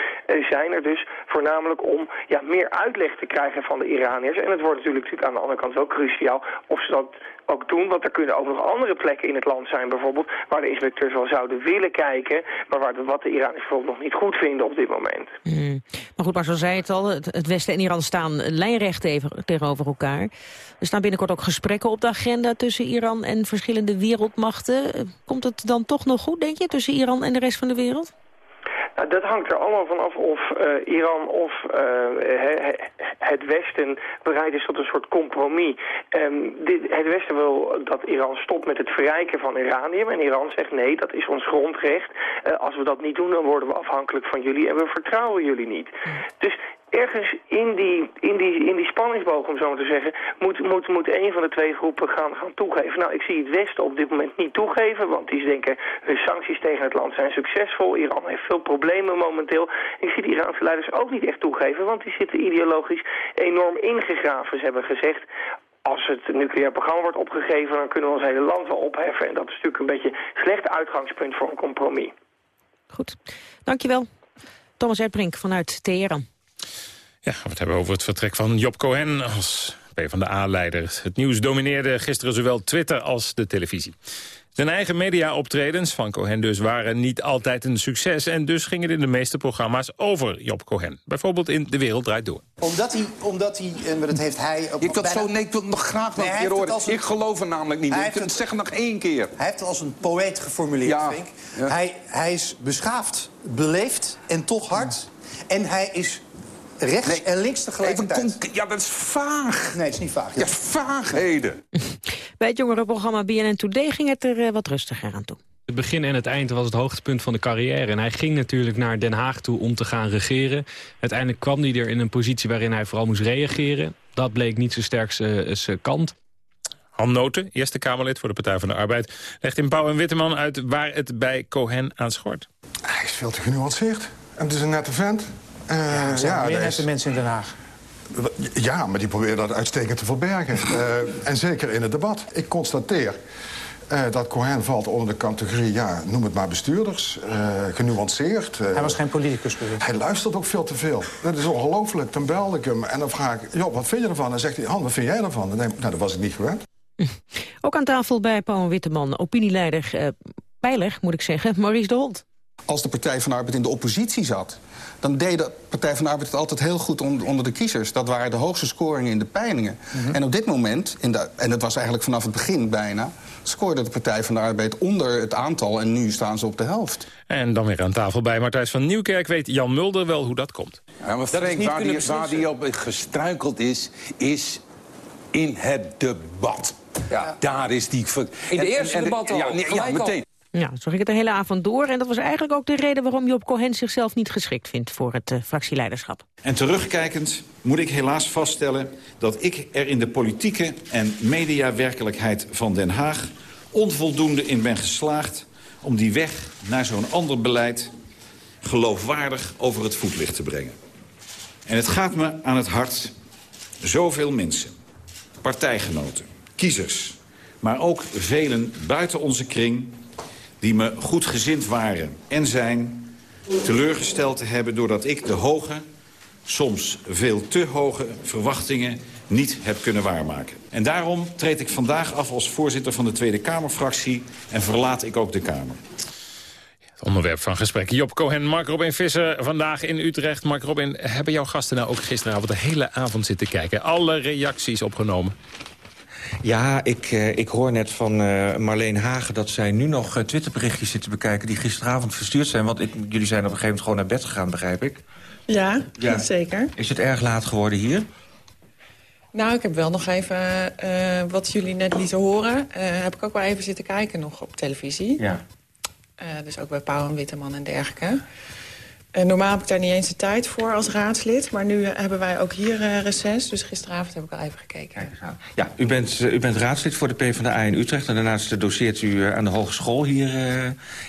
zijn er dus voornamelijk om ja, meer uitleg te krijgen van de Iran. En het wordt natuurlijk, natuurlijk aan de andere kant wel cruciaal of ze dat ook doen. Want er kunnen ook nog andere plekken in het land zijn bijvoorbeeld... waar de inspecteurs wel zouden willen kijken... maar waar de, wat de Iraniërs bijvoorbeeld nog niet goed vinden op dit moment. Mm. Maar goed, maar zo zei het al, het, Westen en Iran staan lijnrecht tegen, tegenover elkaar. Er staan binnenkort ook gesprekken op de agenda tussen Iran en verschillende wereldmachten. Komt het dan toch nog goed, denk je, tussen Iran en de rest van de wereld? Nou, dat hangt er allemaal vanaf of uh, Iran of uh, he, het Westen bereid is tot een soort compromis. Um, dit, het Westen wil dat Iran stopt met het verrijken van uranium. En Iran zegt nee, dat is ons grondrecht. Uh, als we dat niet doen, dan worden we afhankelijk van jullie en we vertrouwen jullie niet. Dus ergens in die, in die, in die spanningsboog, om zo maar te zeggen, moet, moet, moet een van de twee groepen gaan, gaan toegeven. Nou, ik zie het Westen op dit moment niet toegeven, want die denken hun sancties tegen het land zijn succesvol. Iran heeft veel problemen momenteel. Ik zie de Iraanse leiders ook niet echt toegeven, want die zitten ideologisch enorm ingegraven. Ze hebben gezegd, als het nucleair programma wordt opgegeven, dan kunnen we ons hele land wel opheffen. En dat is natuurlijk een beetje een slecht uitgangspunt voor een compromis. Goed, dankjewel. Thomas Erdbrink vanuit Teheran. Ja, we het hebben over het vertrek van Job Cohen als PvdA-leider. Het nieuws domineerde gisteren zowel Twitter als de televisie. Zijn eigen media-optredens van Cohen dus waren niet altijd een succes... en dus gingen in de meeste programma's over Job Cohen. Bijvoorbeeld in De Wereld Draait Door. Omdat hij, omdat hij en dat heeft hij... Ook ik wil zo, nee, ik wil nog graag nog Nee, keer horen. een- Ik geloof er namelijk niet. Hij in. heeft Ik het- zeg het nog één keer. Hij heeft het als een poëet geformuleerd, Ja, Vink. ja. Hij, hij is beschaafd, beleefd en toch hard. En hij is rechts en links tegelijkertijd. ja, dat is vaag. Nee, het is niet vaag. Ja, vaagheden. Bij het jongerenprogramma BNN Today ging het er eh, wat rustiger aan toe. Het begin en het eind was het hoogtepunt van de carrière. En hij ging natuurlijk naar Den Haag toe om te gaan regeren. Uiteindelijk kwam hij er in een positie waarin hij vooral moest reageren. Dat bleek niet zijn sterkste zijn kant. Han Noten, Eerste Kamerlid voor de Partij van de Arbeid... legt in Pauw en Witteman uit waar het bij Cohen aan schort. Hij is veel te genuanceerd. En het is een nette vent. Uh, er zijn meer er nette is- mensen in Den Haag. Ja, maar die proberen dat uitstekend te verbergen. Eh, en zeker in het debat. Ik constateer eh, dat Cohen valt onder de categorie, ja, noem het maar bestuurders. eh, genuanceerd. eh. Hij was geen politicus geweest. Hij luistert ook veel te veel. Dat is ongelooflijk. Dan belde ik hem en dan vraag ik, joh, wat vind je ervan? En dan zegt hij, Han, wat vind jij ervan? Dan denk ik, nou, dat was ik niet gewend. Ook aan tafel bij Paul Witteman, opinieleider, eh, pijler moet ik zeggen, Maurice de Hond. Als de Partij van de Arbeid in de oppositie zat... dan deed de Partij van de Arbeid het altijd heel goed onder, onder de kiezers. Dat waren de hoogste scoringen in de peilingen. En op dit moment, in de, en dat was eigenlijk vanaf het begin bijna... scoorde de Partij van de Arbeid onder het aantal... en nu staan ze op de helft. En dan weer aan tafel bij Martijs van Nieuwkerk. Weet Jan Mulder wel hoe dat komt? Ja, maar Frank, waar die, waar die op gestruikeld is, is in het debat. Daar is die... In de eerste en- debat al, Ja, nee, ja meteen. Ja, zo ging het de hele avond door. En dat was eigenlijk ook de reden waarom Job Cohen zichzelf niet geschikt vindt voor het eh, fractieleiderschap. En terugkijkend moet ik helaas vaststellen dat ik er in de politieke en mediawerkelijkheid van Den Haag onvoldoende in ben geslaagd om die weg naar zo'n ander beleid geloofwaardig over het voetlicht te brengen. En het gaat me aan het hart zoveel mensen, partijgenoten, kiezers, maar ook velen buiten onze kring die me goed gezind waren en zijn teleurgesteld te hebben doordat ik de hoge, soms veel te hoge verwachtingen niet heb kunnen waarmaken. En daarom treed ik vandaag af als voorzitter van de Tweede Kamerfractie en verlaat ik ook de Kamer. Het onderwerp van gesprek. Job Cohen, Mark Robin Visser vandaag in Utrecht. Mark Robin, hebben jouw gasten nou ook gisteravond de hele avond zitten kijken? Alle reacties opgenomen? Ja, ik, eh, ik hoor net van eh, Marleen Hagen dat zij nu nog eh, Twitterberichtjes zitten bekijken... die gisteravond verstuurd zijn. Want ik, jullie zijn op een gegeven moment gewoon naar bed gegaan, begrijp ik. Ja, Ja. zeker. Is het erg laat geworden hier? Nou, ik heb wel nog even eh, wat jullie net lieten horen. eh, heb ik ook wel even zitten kijken nog op televisie. Ja. Eh, dus ook bij Pauw en Witteman en dergelijke. Eh, normaal heb ik daar niet eens de tijd voor als raadslid. Maar nu eh, hebben wij ook hier reces. Dus gisteravond heb ik al even gekeken. Ja, u bent, eh, u bent raadslid voor de PvdA in Utrecht... en daarnaast doseert u aan de hogeschool hier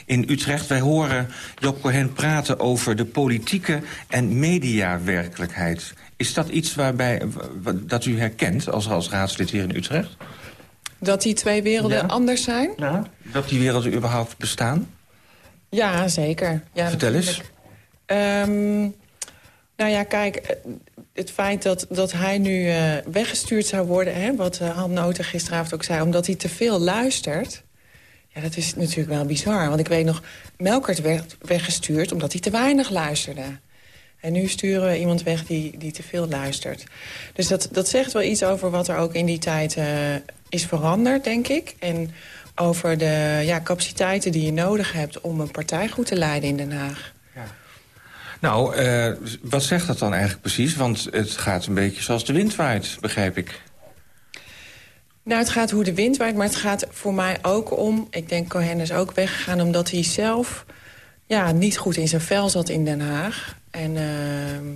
in Utrecht. Wij horen Job Cohen praten over de politieke en mediawerkelijkheid. Is dat iets waarbij, dat u herkent als, als raadslid hier in Utrecht? Dat die twee werelden Ja. anders zijn? Dat die werelden überhaupt bestaan? Ja, zeker. Ja, Vertel eens. Ehm, nou ja, kijk, eh, het feit dat, dat hij nu eh, weggestuurd zou worden... Hè, wat uh, Han Noten gisteravond ook zei, omdat hij te veel luistert... ja, dat is natuurlijk wel bizar. Want ik weet nog, Melkert werd weggestuurd omdat hij te weinig luisterde. En nu sturen we iemand weg die, die te veel luistert. Dus dat, dat zegt wel iets over wat er ook in die tijd is veranderd, denk ik. En over de ja, capaciteiten die je nodig hebt om een partij goed te leiden in Den Haag. Nou, eh, wat zegt dat dan eigenlijk precies? Want het gaat een beetje zoals de wind waait, begrijp ik. Nou, het gaat hoe de wind waait, maar het gaat voor mij ook om... ik denk Cohen is ook weggegaan omdat hij zelf ja, niet goed in zijn vel zat in Den Haag. En ehm,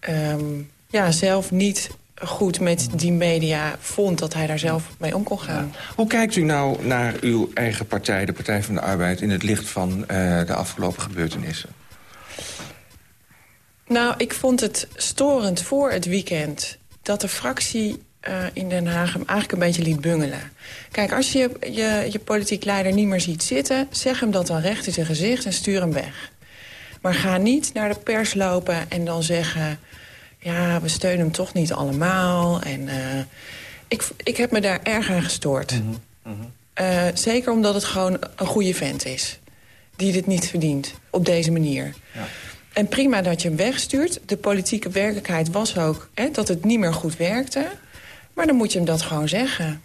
ehm, ja, zelf niet goed met die media vond dat hij daar zelf mee om kon gaan. Hoe kijkt u nou naar uw eigen partij, de Partij van de Arbeid... in het licht van eh, de afgelopen gebeurtenissen? Nou, ik vond het storend voor het weekend... dat de fractie eh, in Den Haag hem eigenlijk een beetje liet bungelen. Kijk, als je, je je politiek leider niet meer ziet zitten... zeg hem dat dan recht in zijn gezicht en stuur hem weg. Maar ga niet naar de pers lopen en dan zeggen... ja, we steunen hem toch niet allemaal. En, eh, ik, ik heb me daar erg aan gestoord. Eh, zeker omdat het gewoon een goede vent is. Die dit niet verdient, op deze manier. En prima dat je hem wegstuurt. De politieke werkelijkheid was ook hè, dat het niet meer goed werkte. Maar dan moet je hem dat gewoon zeggen.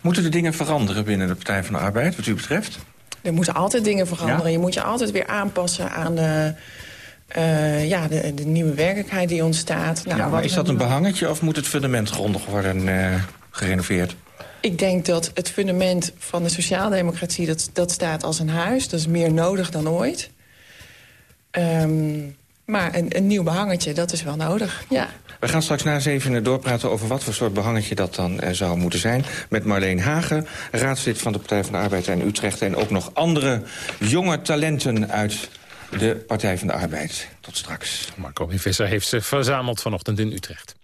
Moeten er dingen veranderen binnen de Partij van de Arbeid, wat u betreft? Er moeten altijd dingen veranderen. Ja? Je moet je altijd weer aanpassen aan de, eh, ja, de, de nieuwe werkelijkheid die ontstaat. Nou, ja, maar wat is dat een behangetje of moet het fundament grondig worden eh, gerenoveerd? Ik denk dat het fundament van de sociaaldemocratie... Dat, dat staat als een huis. Dat is meer nodig dan ooit. Ehm, maar een, een nieuw behangetje, dat is wel nodig, ja. We gaan straks na zevenen doorpraten over wat voor soort behangetje dat dan eh, zou moeten zijn. Met Marleen Hagen, raadslid van de Partij van de Arbeid in Utrecht. En ook nog andere jonge talenten uit de Partij van de Arbeid. Tot straks. Marco Visser heeft ze verzameld vanochtend in Utrecht.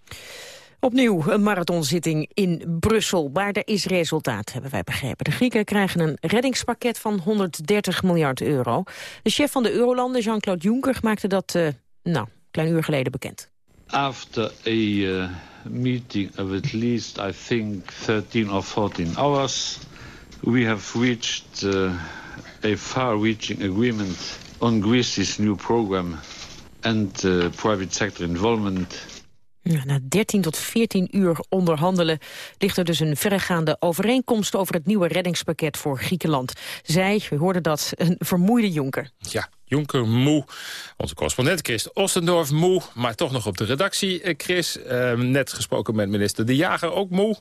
Opnieuw een marathonzitting in Brussel, maar er is resultaat, hebben wij begrepen. De Grieken krijgen een reddingspakket van 130 miljard euro. De chef van de Eurolanden, Jean-Claude Juncker, maakte dat, uh, nou, een klein uur geleden bekend. After a uh, meeting of at least, I think, 13 or 14 hours... we have reached uh, a far-reaching agreement on Greece's new program... and private sector involvement na 13 tot 14 uur onderhandelen ligt er dus een verregaande overeenkomst over het nieuwe reddingspakket voor Griekenland. Zij, we hoorden dat, een vermoeide Jonker. Ja, Jonker moe. Onze correspondent Chris Ostendorf moe, maar toch nog op de redactie. Eh, Chris, uh, net gesproken met minister De Jager, ook moe.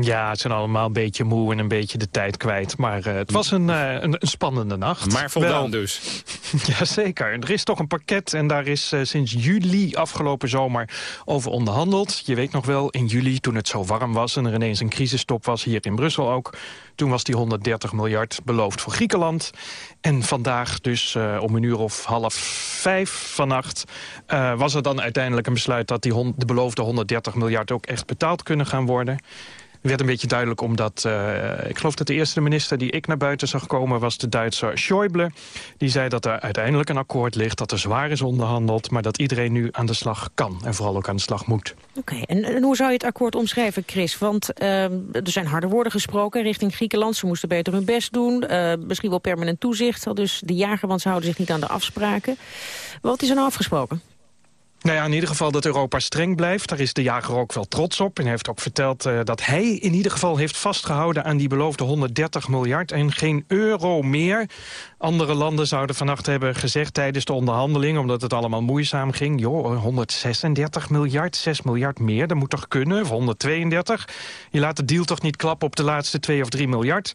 Ja, het zijn allemaal een beetje moe en een beetje de tijd kwijt. Maar uh, het was een, uh, een, een, spannende nacht. Maar voldaan dus. Jazeker. Er is toch een pakket en daar is uh, sinds juli afgelopen zomer over onderhandeld. Je weet nog wel, in juli toen het zo warm was en er ineens een crisistop was, hier in Brussel ook. Toen was die 130 miljard beloofd voor Griekenland. En vandaag dus om een uur of half vijf vannacht... Was er dan uiteindelijk een besluit dat die de beloofde 130 miljard ook echt betaald kunnen gaan worden werd een beetje duidelijk omdat... Uh, ik geloof dat de eerste minister die ik naar buiten zag komen... was de Duitser Schäuble. Die zei dat er uiteindelijk een akkoord ligt... dat er zwaar is onderhandeld... maar dat iedereen nu aan de slag kan. En vooral ook aan de slag moet. Oké, en, hoe zou je het akkoord omschrijven, Chris? Want uh, er zijn harde woorden gesproken richting Griekenland. Ze moesten beter hun best doen. Uh, misschien wel permanent toezicht. Dus de jager, want ze houden zich niet aan de afspraken. Wat is er nou afgesproken? Nou ja, in ieder geval dat Europa streng blijft. Daar is de jager ook wel trots op. En hij heeft ook verteld uh, dat hij in ieder geval heeft vastgehouden... aan die beloofde 130 miljard en geen euro meer. Andere landen zouden vannacht hebben gezegd tijdens de onderhandeling... omdat het allemaal moeizaam ging. Joh, 136 miljard, 6 miljard meer, dat moet toch kunnen? Of 132? Je laat de deal toch niet klappen op de laatste 2 of 3 miljard?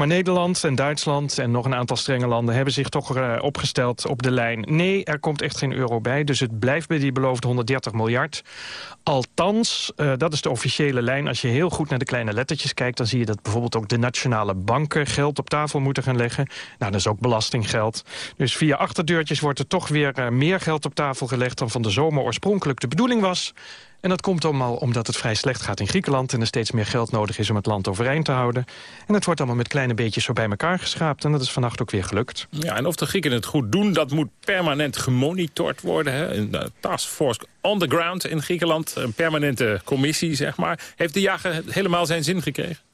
Maar Nederland en Duitsland en nog een aantal strenge landen... hebben zich toch uh, opgesteld op de lijn. Nee, er komt echt geen euro bij, dus het blijft bij die beloofde 130 miljard. Althans, uh, dat is de officiële lijn. Als je heel goed naar de kleine lettertjes kijkt... dan zie je dat bijvoorbeeld ook de nationale banken geld op tafel moeten gaan leggen. Nou, dat is ook belastinggeld. Dus via achterdeurtjes wordt er toch weer uh, meer geld op tafel gelegd... dan van de zomer oorspronkelijk de bedoeling was. En dat komt allemaal omdat het vrij slecht gaat in Griekenland... en er steeds meer geld nodig is om het land overeind te houden. En het wordt allemaal met kleine beetjes zo bij elkaar geschraapt... en dat is vannacht ook weer gelukt. Ja, en of de Grieken het goed doen, dat moet permanent gemonitord worden. Hè? Een taskforce on the ground in Griekenland, een permanente commissie, zeg maar. Heeft de jager helemaal zijn zin gekregen?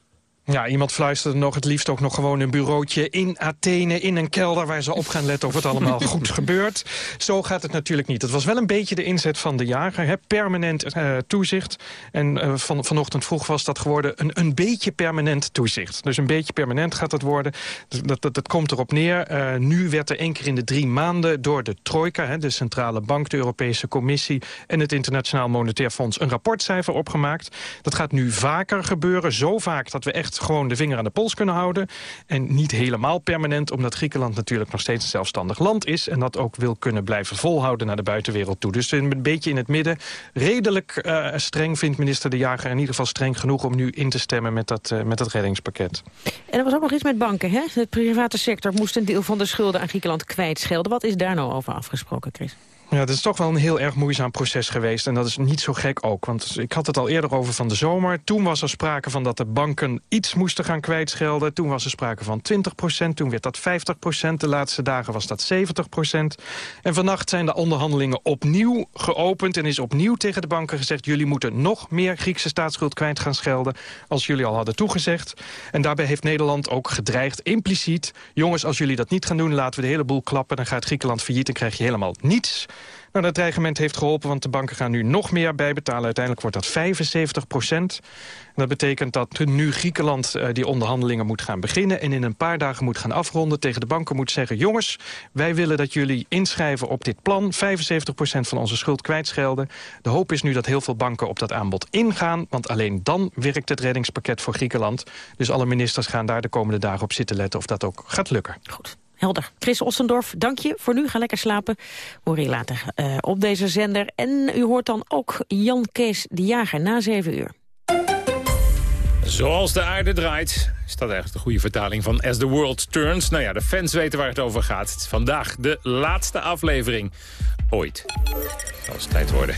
Ja, iemand fluisterde nog het liefst ook nog gewoon een bureautje in Athene, in een kelder waar ze op gaan letten of het allemaal goed gebeurt. Zo gaat het natuurlijk niet. Het was wel een beetje de inzet van de jager, hè? permanent uh, toezicht. En uh, van, vanochtend vroeg was dat geworden een, een beetje permanent toezicht. Dus een beetje permanent gaat het worden. Dat, dat, dat komt erop neer. Uh, nu werd er één keer in de drie maanden door de Trojka, hè, de Centrale Bank, de Europese Commissie en het Internationaal Monetair Fonds een rapportcijfer opgemaakt. Dat gaat nu vaker gebeuren, zo vaak dat we echt gewoon de vinger aan de pols kunnen houden. En niet helemaal permanent, omdat Griekenland natuurlijk nog steeds een zelfstandig land is. En dat ook wil kunnen blijven volhouden naar de buitenwereld toe. Dus een beetje in het midden. Redelijk uh, streng vindt minister De Jager in ieder geval streng genoeg om nu in te stemmen met dat, uh, met dat reddingspakket. En er was ook nog iets met banken, hè? De private sector moest een deel van de schulden aan Griekenland kwijtschelden. Wat is daar nou over afgesproken, Chris? Ja, het is toch wel een heel erg moeizaam proces geweest. En dat is niet zo gek ook. Want ik had het al eerder over van de zomer. Toen was er sprake van dat de banken iets moesten gaan kwijtschelden. Toen was er sprake van 20% Toen werd dat 50% De laatste dagen was dat 70% En vannacht zijn de onderhandelingen opnieuw geopend. En is opnieuw tegen de banken gezegd... jullie moeten nog meer Griekse staatsschuld kwijt gaan schelden... als jullie al hadden toegezegd. En daarbij heeft Nederland ook gedreigd, impliciet... jongens, als jullie dat niet gaan doen, laten we de hele boel klappen... dan gaat Griekenland failliet en krijg je helemaal niets... Nou, dat dreigement heeft geholpen, want de banken gaan nu nog meer bijbetalen. Uiteindelijk wordt dat 75 procent. Dat betekent dat nu Griekenland uh, die onderhandelingen moet gaan beginnen... en in een paar dagen moet gaan afronden. Tegen de banken moet zeggen... jongens, wij willen dat jullie inschrijven op dit plan. 75 procent van onze schuld kwijtschelden. De hoop is nu dat heel veel banken op dat aanbod ingaan... want alleen dan werkt het reddingspakket voor Griekenland. Dus alle ministers gaan daar de komende dagen op zitten letten... of dat ook gaat lukken. Goed. Helder. Chris Ossendorf, dank je voor nu. Ga lekker slapen. Hoor later uh, op deze zender. En u hoort dan ook Jan Kees de Jager na zeven uur. Zoals de aarde draait. Is dat eigenlijk de goede vertaling van As the World Turns? Nou ja, de fans weten waar het over gaat. Vandaag de laatste aflevering. Ooit. Als tijd worden.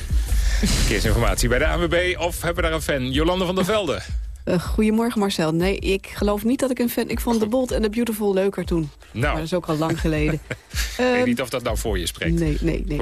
Verkeersinformatie bij de ANWB of hebben we daar een fan? Jolande van der Velde. Uh, goedemorgen Marcel. Nee, ik geloof niet dat ik een fan... Ik vond The Bold en The Beautiful leuker toen. Nou. Maar dat is ook al lang geleden. ik weet niet of dat nou voor je spreekt. Nee, nee, nee.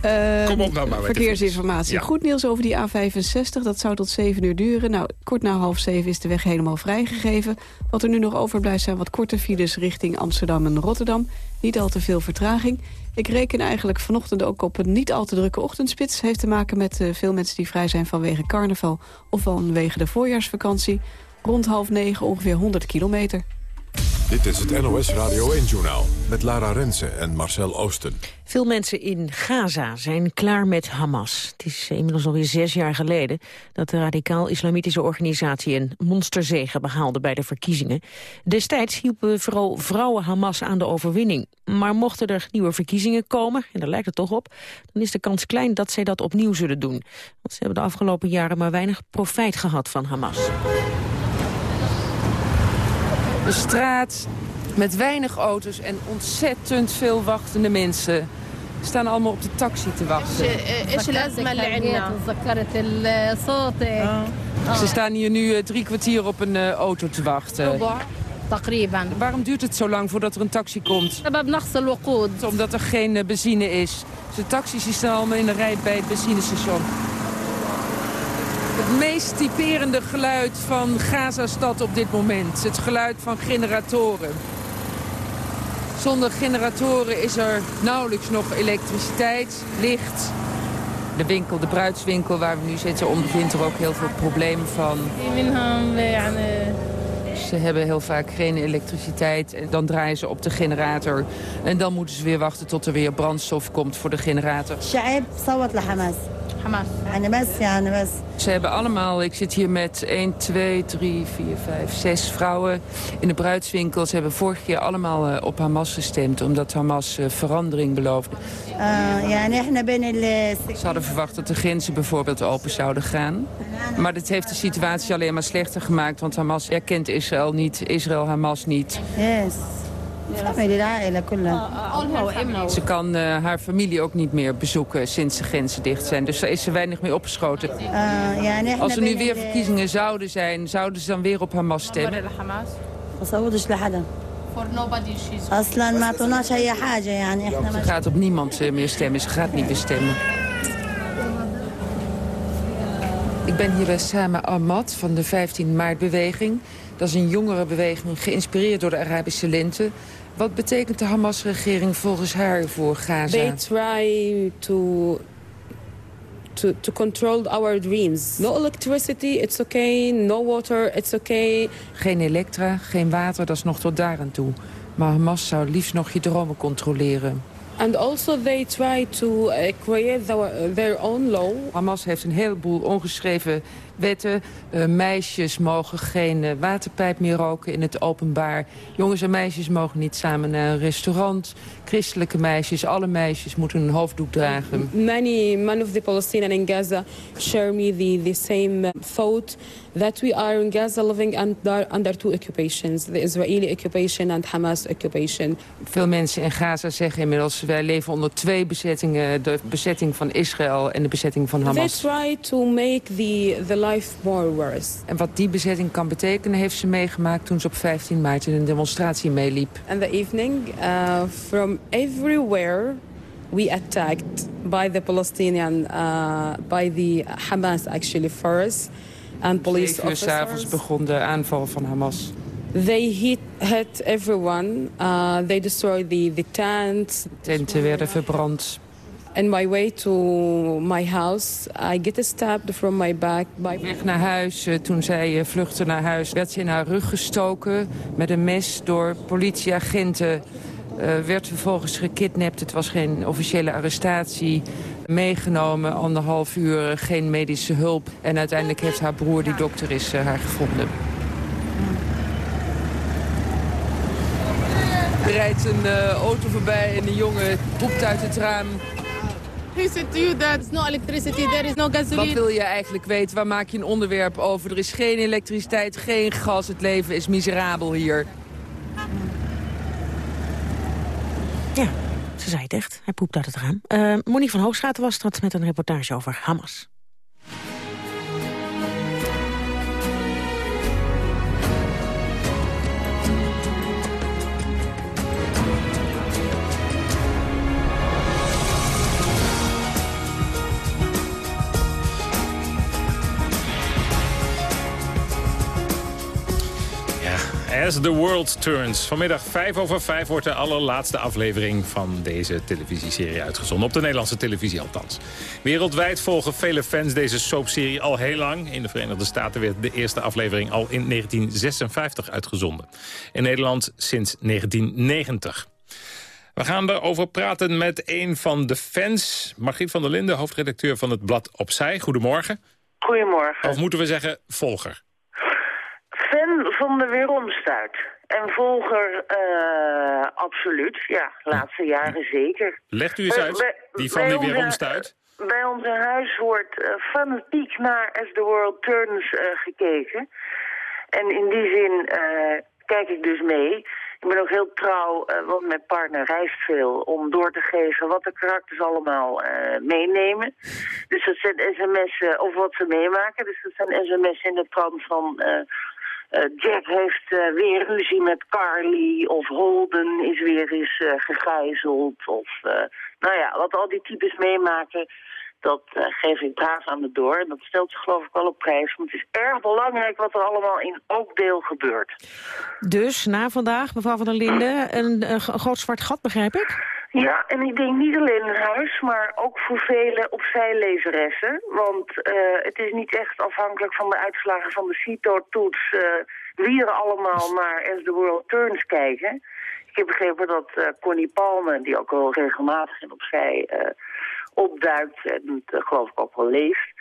Ehm, Kom op nou maar Verkeersinformatie. Ja. Goed nieuws over die A65. Dat zou tot 7 uur duren. Nou, kort na half 7 is de weg helemaal vrijgegeven. Wat er nu nog overblijft zijn wat korte files richting Amsterdam en Rotterdam. Niet al te veel vertraging. Ik reken eigenlijk vanochtend ook op een niet al te drukke ochtendspits. Heeft te maken met eh, veel mensen die vrij zijn vanwege carnaval... of vanwege de voorjaarsvakantie. Rond half negen ongeveer 100 kilometer. Dit is het NOS Radio 1-journaal met Lara Rensen en Marcel Oosten. Veel mensen in Gaza zijn klaar met Hamas. Het is inmiddels alweer zes jaar geleden dat de radicaal-islamitische organisatie een monsterzege behaalde bij de verkiezingen. Destijds hielpen vooral vrouwen Hamas aan de overwinning. Maar mochten er nieuwe verkiezingen komen, en daar lijkt het toch op, dan is de kans klein dat zij dat opnieuw zullen doen. Want ze hebben de afgelopen jaren maar weinig profijt gehad van Hamas. Een straat met weinig auto's en ontzettend veel wachtende mensen. staan allemaal op de taxi te wachten. Ah. Ze staan hier nu eh, drie kwartier op een eh, auto te wachten. Waarom duurt het zo lang voordat er een taxi komt? Omdat er geen eh, benzine is. De taxis staan allemaal in de rij bij het benzinestation. Het meest typerende geluid van Gazastad op dit moment. Het geluid van generatoren. Zonder generatoren is er nauwelijks nog elektriciteit, licht. De winkel, de bruidswinkel waar we nu zitten, ondervindt er ook heel veel problemen van. Ze hebben heel vaak geen elektriciteit. En dan draaien ze op de generator. En dan moeten ze weer wachten tot er weer brandstof komt voor de generator. Hamas. Ze hebben allemaal, ik zit hier met 1, 2, 3, 4, 5, 6 vrouwen in de bruidswinkels. Ze hebben vorig jaar allemaal eh, op Hamas gestemd, omdat Hamas eh, verandering beloofde. Ze hadden verwacht dat de grenzen bijvoorbeeld open zouden gaan. Maar dat heeft de situatie alleen maar slechter gemaakt, want Hamas erkent Israël Israël niet, Israël Hamas niet. Yes. Ze kan eh, haar familie ook niet meer bezoeken sinds de grenzen dicht zijn. Dus daar is ze weinig mee opgeschoten. Als er nu weer verkiezingen zouden zijn, zouden ze dan weer op Hamas stemmen? Ze gaat op niemand eh, meer stemmen, ze gaat niet meer stemmen. Ik ben hier bij Sama Ahmad van de 15 maart beweging. Dat is een jongerenbeweging geïnspireerd door de Arabische lente. Wat betekent de Hamas-regering volgens haar voor Gaza? They try to to to control our dreams. No electricity, it's okay. No water, it's okay. Geen elektra, geen water, dat is nog tot daar aan toe. Maar Hamas zou liefst nog je dromen controleren. And also they try to uh, create their own law. Hamas heeft een heleboel ongeschreven wetten. Eh, meisjes mogen geen eh, waterpijp meer roken in het openbaar. Jongens en meisjes mogen niet samen naar een restaurant. Christelijke meisjes, alle meisjes moeten een hoofddoek dragen. Many, many of the Palestinians in Gaza share me the, the same thought that we are in Gaza living under, under two occupations. The Israeli occupation and Hamas occupation. Veel mensen in Gaza zeggen inmiddels... wij leven onder twee bezettingen. De bezetting van Israël en de bezetting van They Hamas. try to make the, the life more worse. En wat die bezetting kan betekenen heeft ze meegemaakt... toen ze op 15 maart in een demonstratie meeliep. In the evening, uh, from everywhere, we attacked by the Palestinian, uh, by the Hamas actually first, and police Zeven uur s'avonds begon de aanval van Hamas. They hit, hit everyone. Uh, they destroyed the, the tents. Tenten werden verbrand. On my way to my house, I get stabbed from my back by... Weg naar huis, eh, toen zij eh, vluchtte naar huis, werd ze in haar rug gestoken met een mes door politieagenten. Eh, werd vervolgens gekidnapt. Het was geen officiële arrestatie. Meegenomen, anderhalf uur, geen medische hulp. En uiteindelijk heeft haar broer, die dokter is, eh, haar gevonden. Er rijdt een eh, auto voorbij en de jongen roept uit het raam... No electricity, there is no gasoline. Wat wil je eigenlijk weten? Waar maak je een onderwerp over? Er is geen elektriciteit, geen gas. Het leven is miserabel hier. Ja, ze zei het echt. Hij poept uit het raam. Uh, Monique van Hoogstraten was dat met een reportage over Hamas. As the World Turns. Vanmiddag 5 over 5 wordt de allerlaatste aflevering van deze televisieserie uitgezonden. Op de Nederlandse televisie althans. Wereldwijd volgen vele fans deze soapserie al heel lang. In de Verenigde Staten werd de eerste aflevering al in 1956 uitgezonden. In Nederland sinds 1990. We gaan erover praten met een van de fans. Margriet van der Linden, hoofdredacteur van het blad Opzij. Goedemorgen. Goedemorgen. Of moeten we zeggen volger? Fan van de Weeromstuit. En volger, uh, absoluut. Ja, laatste jaren zeker. Legt u eens uit, bij, die van de Weeromstuit. Bij ons huis wordt uh, fanatiek naar As the World Turns uh, gekeken. En in die zin kijk ik dus mee. Ik ben ook heel trouw, want mijn partner reist veel... om door te geven wat de karakters allemaal meenemen. Dus dat zijn sms'en, of wat ze meemaken. Dus dat zijn sms'en in de trant van... Uh, Jack heeft uh, weer ruzie met Carly of Holden is weer eens uh, gegijzeld. Of, nou ja, wat al die types meemaken, dat geef ik braaf aan de door. En dat stelt zich geloof ik wel op prijs. Want het is erg belangrijk wat er allemaal in ook deel gebeurt. Dus na vandaag, mevrouw van der Linden, een, een groot zwart gat begrijp ik? Ja, en ik denk niet alleen in huis, maar ook voor vele opzijlezeressen. Want uh, het is niet echt afhankelijk van de uitslagen van de CITO-toets... Uh, wie er allemaal naar As the World Turns kijken. Ik heb begrepen dat uh, Connie Palme, die ook wel regelmatig opzij opduikt... en het geloof ik ook wel leest...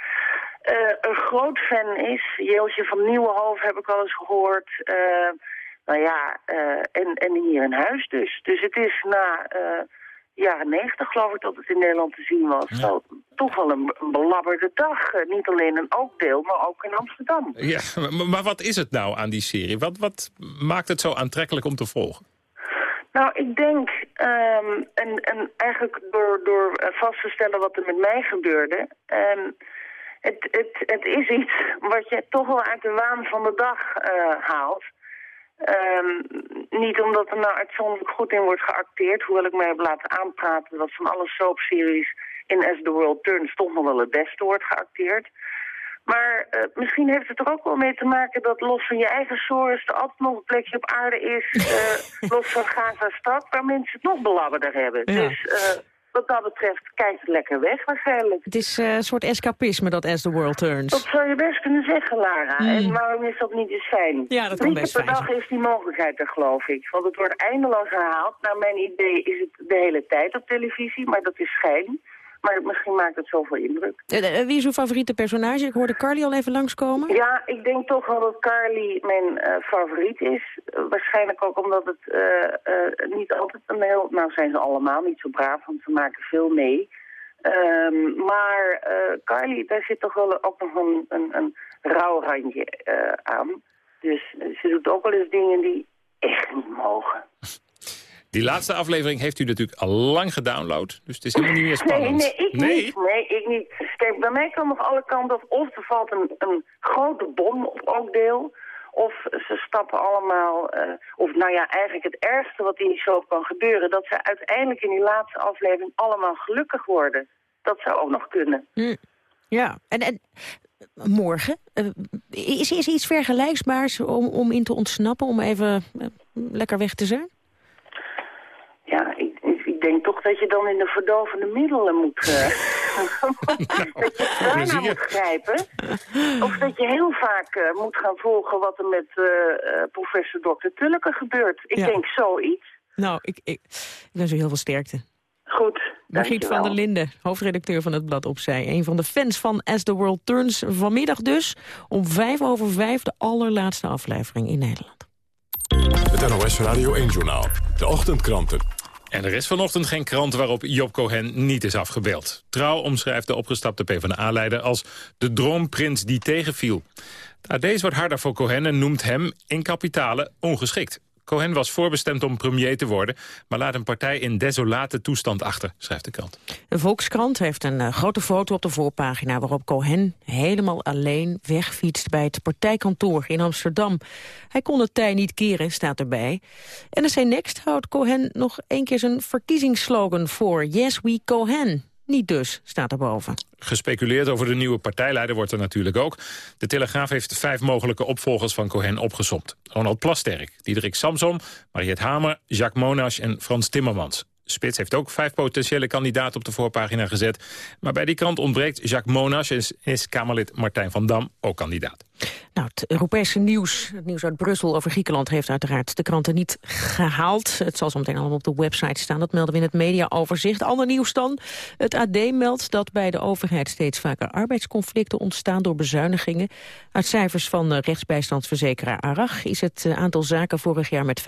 een groot fan is. Jeeltje van Nieuwenhoofd heb ik al eens gehoord... nou ja, en, en hier in huis dus. Dus het is na jaren negentig geloof ik dat het in Nederland te zien was. Ja. toch wel een, een belabberde dag. Uh, niet alleen in Ookdeel, maar ook in Amsterdam. Ja, maar, maar, wat is het nou aan die serie? Wat, wat maakt het zo aantrekkelijk om te volgen? Nou, ik denk, um, en, en eigenlijk door, door vast te stellen wat er met mij gebeurde... Um, het, het, het is iets wat je toch wel uit de waan van de dag uh, haalt... Um, niet omdat er nou uitzonderlijk goed in wordt geacteerd, hoewel ik mij heb laten aanpraten dat van alle soapseries in As the World Turns toch nog wel het beste wordt geacteerd. Maar uh, misschien heeft het er ook wel mee te maken dat los van je eigen sores er altijd nog een plekje op aarde is, uh, los van Gaza-stad, waar mensen het nog belabberder hebben. Ja. Dus uh, wat dat betreft kijkt het lekker weg waarschijnlijk. Het is uh, een soort escapisme dat As the World Turns. Dat zou je best kunnen zeggen, Lara. Mm. En waarom is dat niet eens fijn? Ja, dat kan best per dag is die mogelijkheid er, geloof ik. Want het wordt eindeloos herhaald. Naar mijn idee is het de hele tijd op televisie, maar dat is schijn. Maar misschien maakt het zoveel indruk. Uh, wie is uw favoriete personage? Ik hoorde Carly al even langskomen. Ja, ik denk toch wel dat Carly mijn uh, favoriet is. Uh, waarschijnlijk ook omdat het niet altijd een heel... Nou zijn ze allemaal niet zo braaf, want ze maken veel mee. Um, maar Carly, daar zit toch wel ook nog een, een, een rauw randje aan. Dus ze doet ook wel eens dingen die echt niet mogen. Die laatste aflevering heeft u natuurlijk al lang gedownload. Dus het is helemaal niet meer spannend. Nee, nee, ik nee? niet. Nee, ik niet. Kijk, bij mij kan nog alle kanten op. Of er valt een, een grote bom op ook deel. Of ze stappen allemaal... Uh, of nou ja, eigenlijk het ergste wat in die show kan gebeuren... dat ze uiteindelijk in die laatste aflevering allemaal gelukkig worden. Dat zou ook nog kunnen. Hm. Ja, en, en morgen, uh, is, is iets vergelijkbaars om, om in te ontsnappen... om even uh, lekker weg te zijn? Ja, ik, ik, denk toch dat je dan in de verdovende middelen moet... Uh, dat je daarna moet grijpen. Of dat je heel vaak uh, moet gaan volgen wat er met uh, professor Dr. Tulleke gebeurt. Ik ja. denk zoiets. Nou, ik, ik, ik wens u heel veel sterkte. Goed, Margriet van der Linden, hoofdredacteur van het blad Opzij. Een van de fans van As the World Turns. Vanmiddag dus om vijf over vijf de allerlaatste aflevering in Nederland. Het NOS Radio 1-journaal. De ochtendkranten. En er is vanochtend geen krant waarop Job Cohen niet is afgebeeld. Trouw omschrijft de opgestapte PvdA-leider als de droomprins die tegenviel. De AD wat harder voor Cohen en noemt hem in kapitale ongeschikt. Cohen was voorbestemd om premier te worden... maar laat een partij in desolate toestand achter, schrijft de krant. De Volkskrant heeft een uh, grote foto op de voorpagina... waarop Cohen helemaal alleen wegfietst bij het partijkantoor in Amsterdam. Hij kon het tij niet keren, staat erbij. NRC Next houdt Cohen nog één keer zijn verkiezingsslogan voor... Yes, we Cohen. Niet dus, staat erboven. Gespeculeerd over de nieuwe partijleider wordt er natuurlijk ook. De Telegraaf heeft vijf mogelijke opvolgers van Cohen opgesomd. Ronald Plasterk, Diederik Samsom, Mariette Hamer, Jacques Monash en Frans Timmermans. Spits heeft ook vijf potentiële kandidaten op de voorpagina gezet. Maar bij die krant ontbreekt Jacques Monash en is Kamerlid Martijn van Dam ook kandidaat. Nou, het Europese nieuws, het nieuws uit Brussel over Griekenland... heeft uiteraard de kranten niet gehaald. Het zal zo meteen allemaal op de website staan. Dat melden we in het mediaoverzicht. Ander nieuws dan. Het AD meldt dat bij de overheid steeds vaker arbeidsconflicten ontstaan... door bezuinigingen. Uit cijfers van rechtsbijstandsverzekeraar Arach... is het eh, aantal zaken vorig jaar met 25%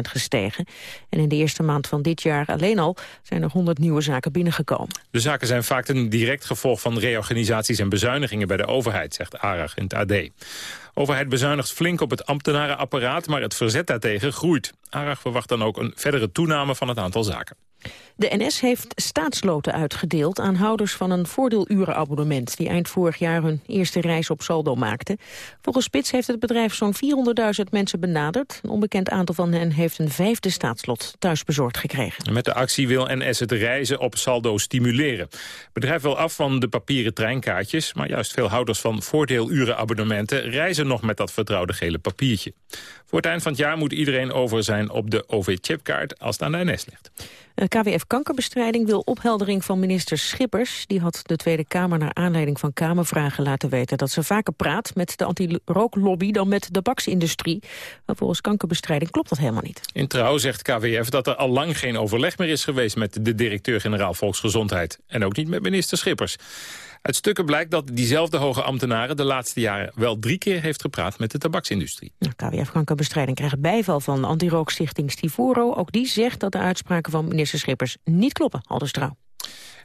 gestegen. En in de eerste maand van dit jaar alleen al... zijn er 100 nieuwe zaken binnengekomen. De zaken zijn vaak een direct gevolg van reorganisaties en bezuinigingen bij de overheid, zegt Arach in het AD. Overheid bezuinigt flink op het ambtenarenapparaat, maar het verzet daartegen groeit. Arag verwacht dan ook een verdere toename van het aantal zaken. De NS heeft staatsloten uitgedeeld aan houders van een voordeelurenabonnement... die eind vorig jaar hun eerste reis op saldo maakten. Volgens Spits heeft het bedrijf zo'n 400.000 mensen benaderd. Een onbekend aantal van hen heeft een vijfde staatslot thuisbezorgd gekregen. Met de actie wil NS het reizen op saldo stimuleren. Het bedrijf wil af van de papieren treinkaartjes... maar juist veel houders van voordeelurenabonnementen... reizen nog met dat vertrouwde gele papiertje. Voor het eind van het jaar moet iedereen over zijn op de OV-chipkaart als het aan de NS ligt. KWF Kankerbestrijding wil opheldering van minister Schippers. Die had de Tweede Kamer naar aanleiding van Kamervragen laten weten... dat ze vaker praat met de anti-rooklobby dan met de baksindustrie. Maar volgens Kankerbestrijding klopt dat helemaal niet. In trouw zegt KWF dat er al lang geen overleg meer is geweest... met de directeur-generaal Volksgezondheid. En ook niet met minister Schippers. Uit stukken blijkt dat diezelfde hoge ambtenaren de laatste jaren wel drie keer heeft gepraat met de tabaksindustrie. Nou, KWF Kankerbestrijding krijgt bijval van antirookstichting Stivoro. Ook die zegt dat de uitspraken van minister Schippers niet kloppen, aldus trouw.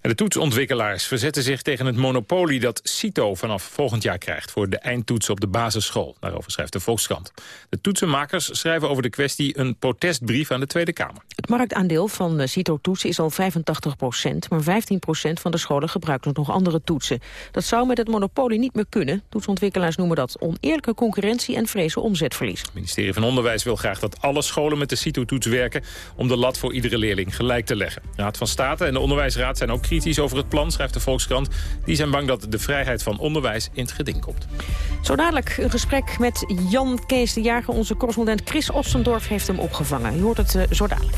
En de toetsontwikkelaars verzetten zich tegen het monopolie dat CITO vanaf volgend jaar krijgt voor de eindtoetsen op de basisschool. Daarover schrijft de Volkskrant. De toetsenmakers schrijven over de kwestie een protestbrief aan de Tweede Kamer. Het marktaandeel van CITO-toetsen is al 85 procent, maar 15 procent van de scholen gebruikt nog andere toetsen. Dat zou met het monopolie niet meer kunnen. Toetsontwikkelaars noemen dat oneerlijke concurrentie en vrezen omzetverlies. Het ministerie van Onderwijs wil graag dat alle scholen met de CITO-toets werken om de lat voor iedere leerling gelijk te leggen. De Raad van State en de Onderwijsraad zijn ook kritisch over het plan, schrijft de Volkskrant. Die zijn bang dat de vrijheid van onderwijs in het geding komt. Zo dadelijk een gesprek met Jan Kees de Jager. Onze correspondent Chris Ossendorf heeft hem opgevangen. U hoort het uh, zo dadelijk.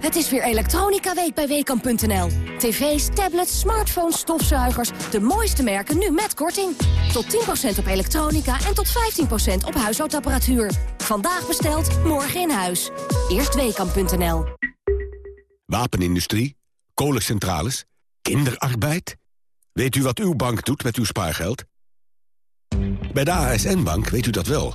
Het is weer Elektronica Week bij Weekamp.nl. TV's, tablets, smartphones, stofzuigers. De mooiste merken nu met korting. Tot 10% op elektronica en tot 15% op huishoudapparatuur. Vandaag besteld, morgen in huis. Eerst Weekamp.nl. Wapenindustrie, kolencentrales, kinderarbeid. Weet u wat uw bank doet met uw spaargeld? Bij de ASN-bank weet u dat wel.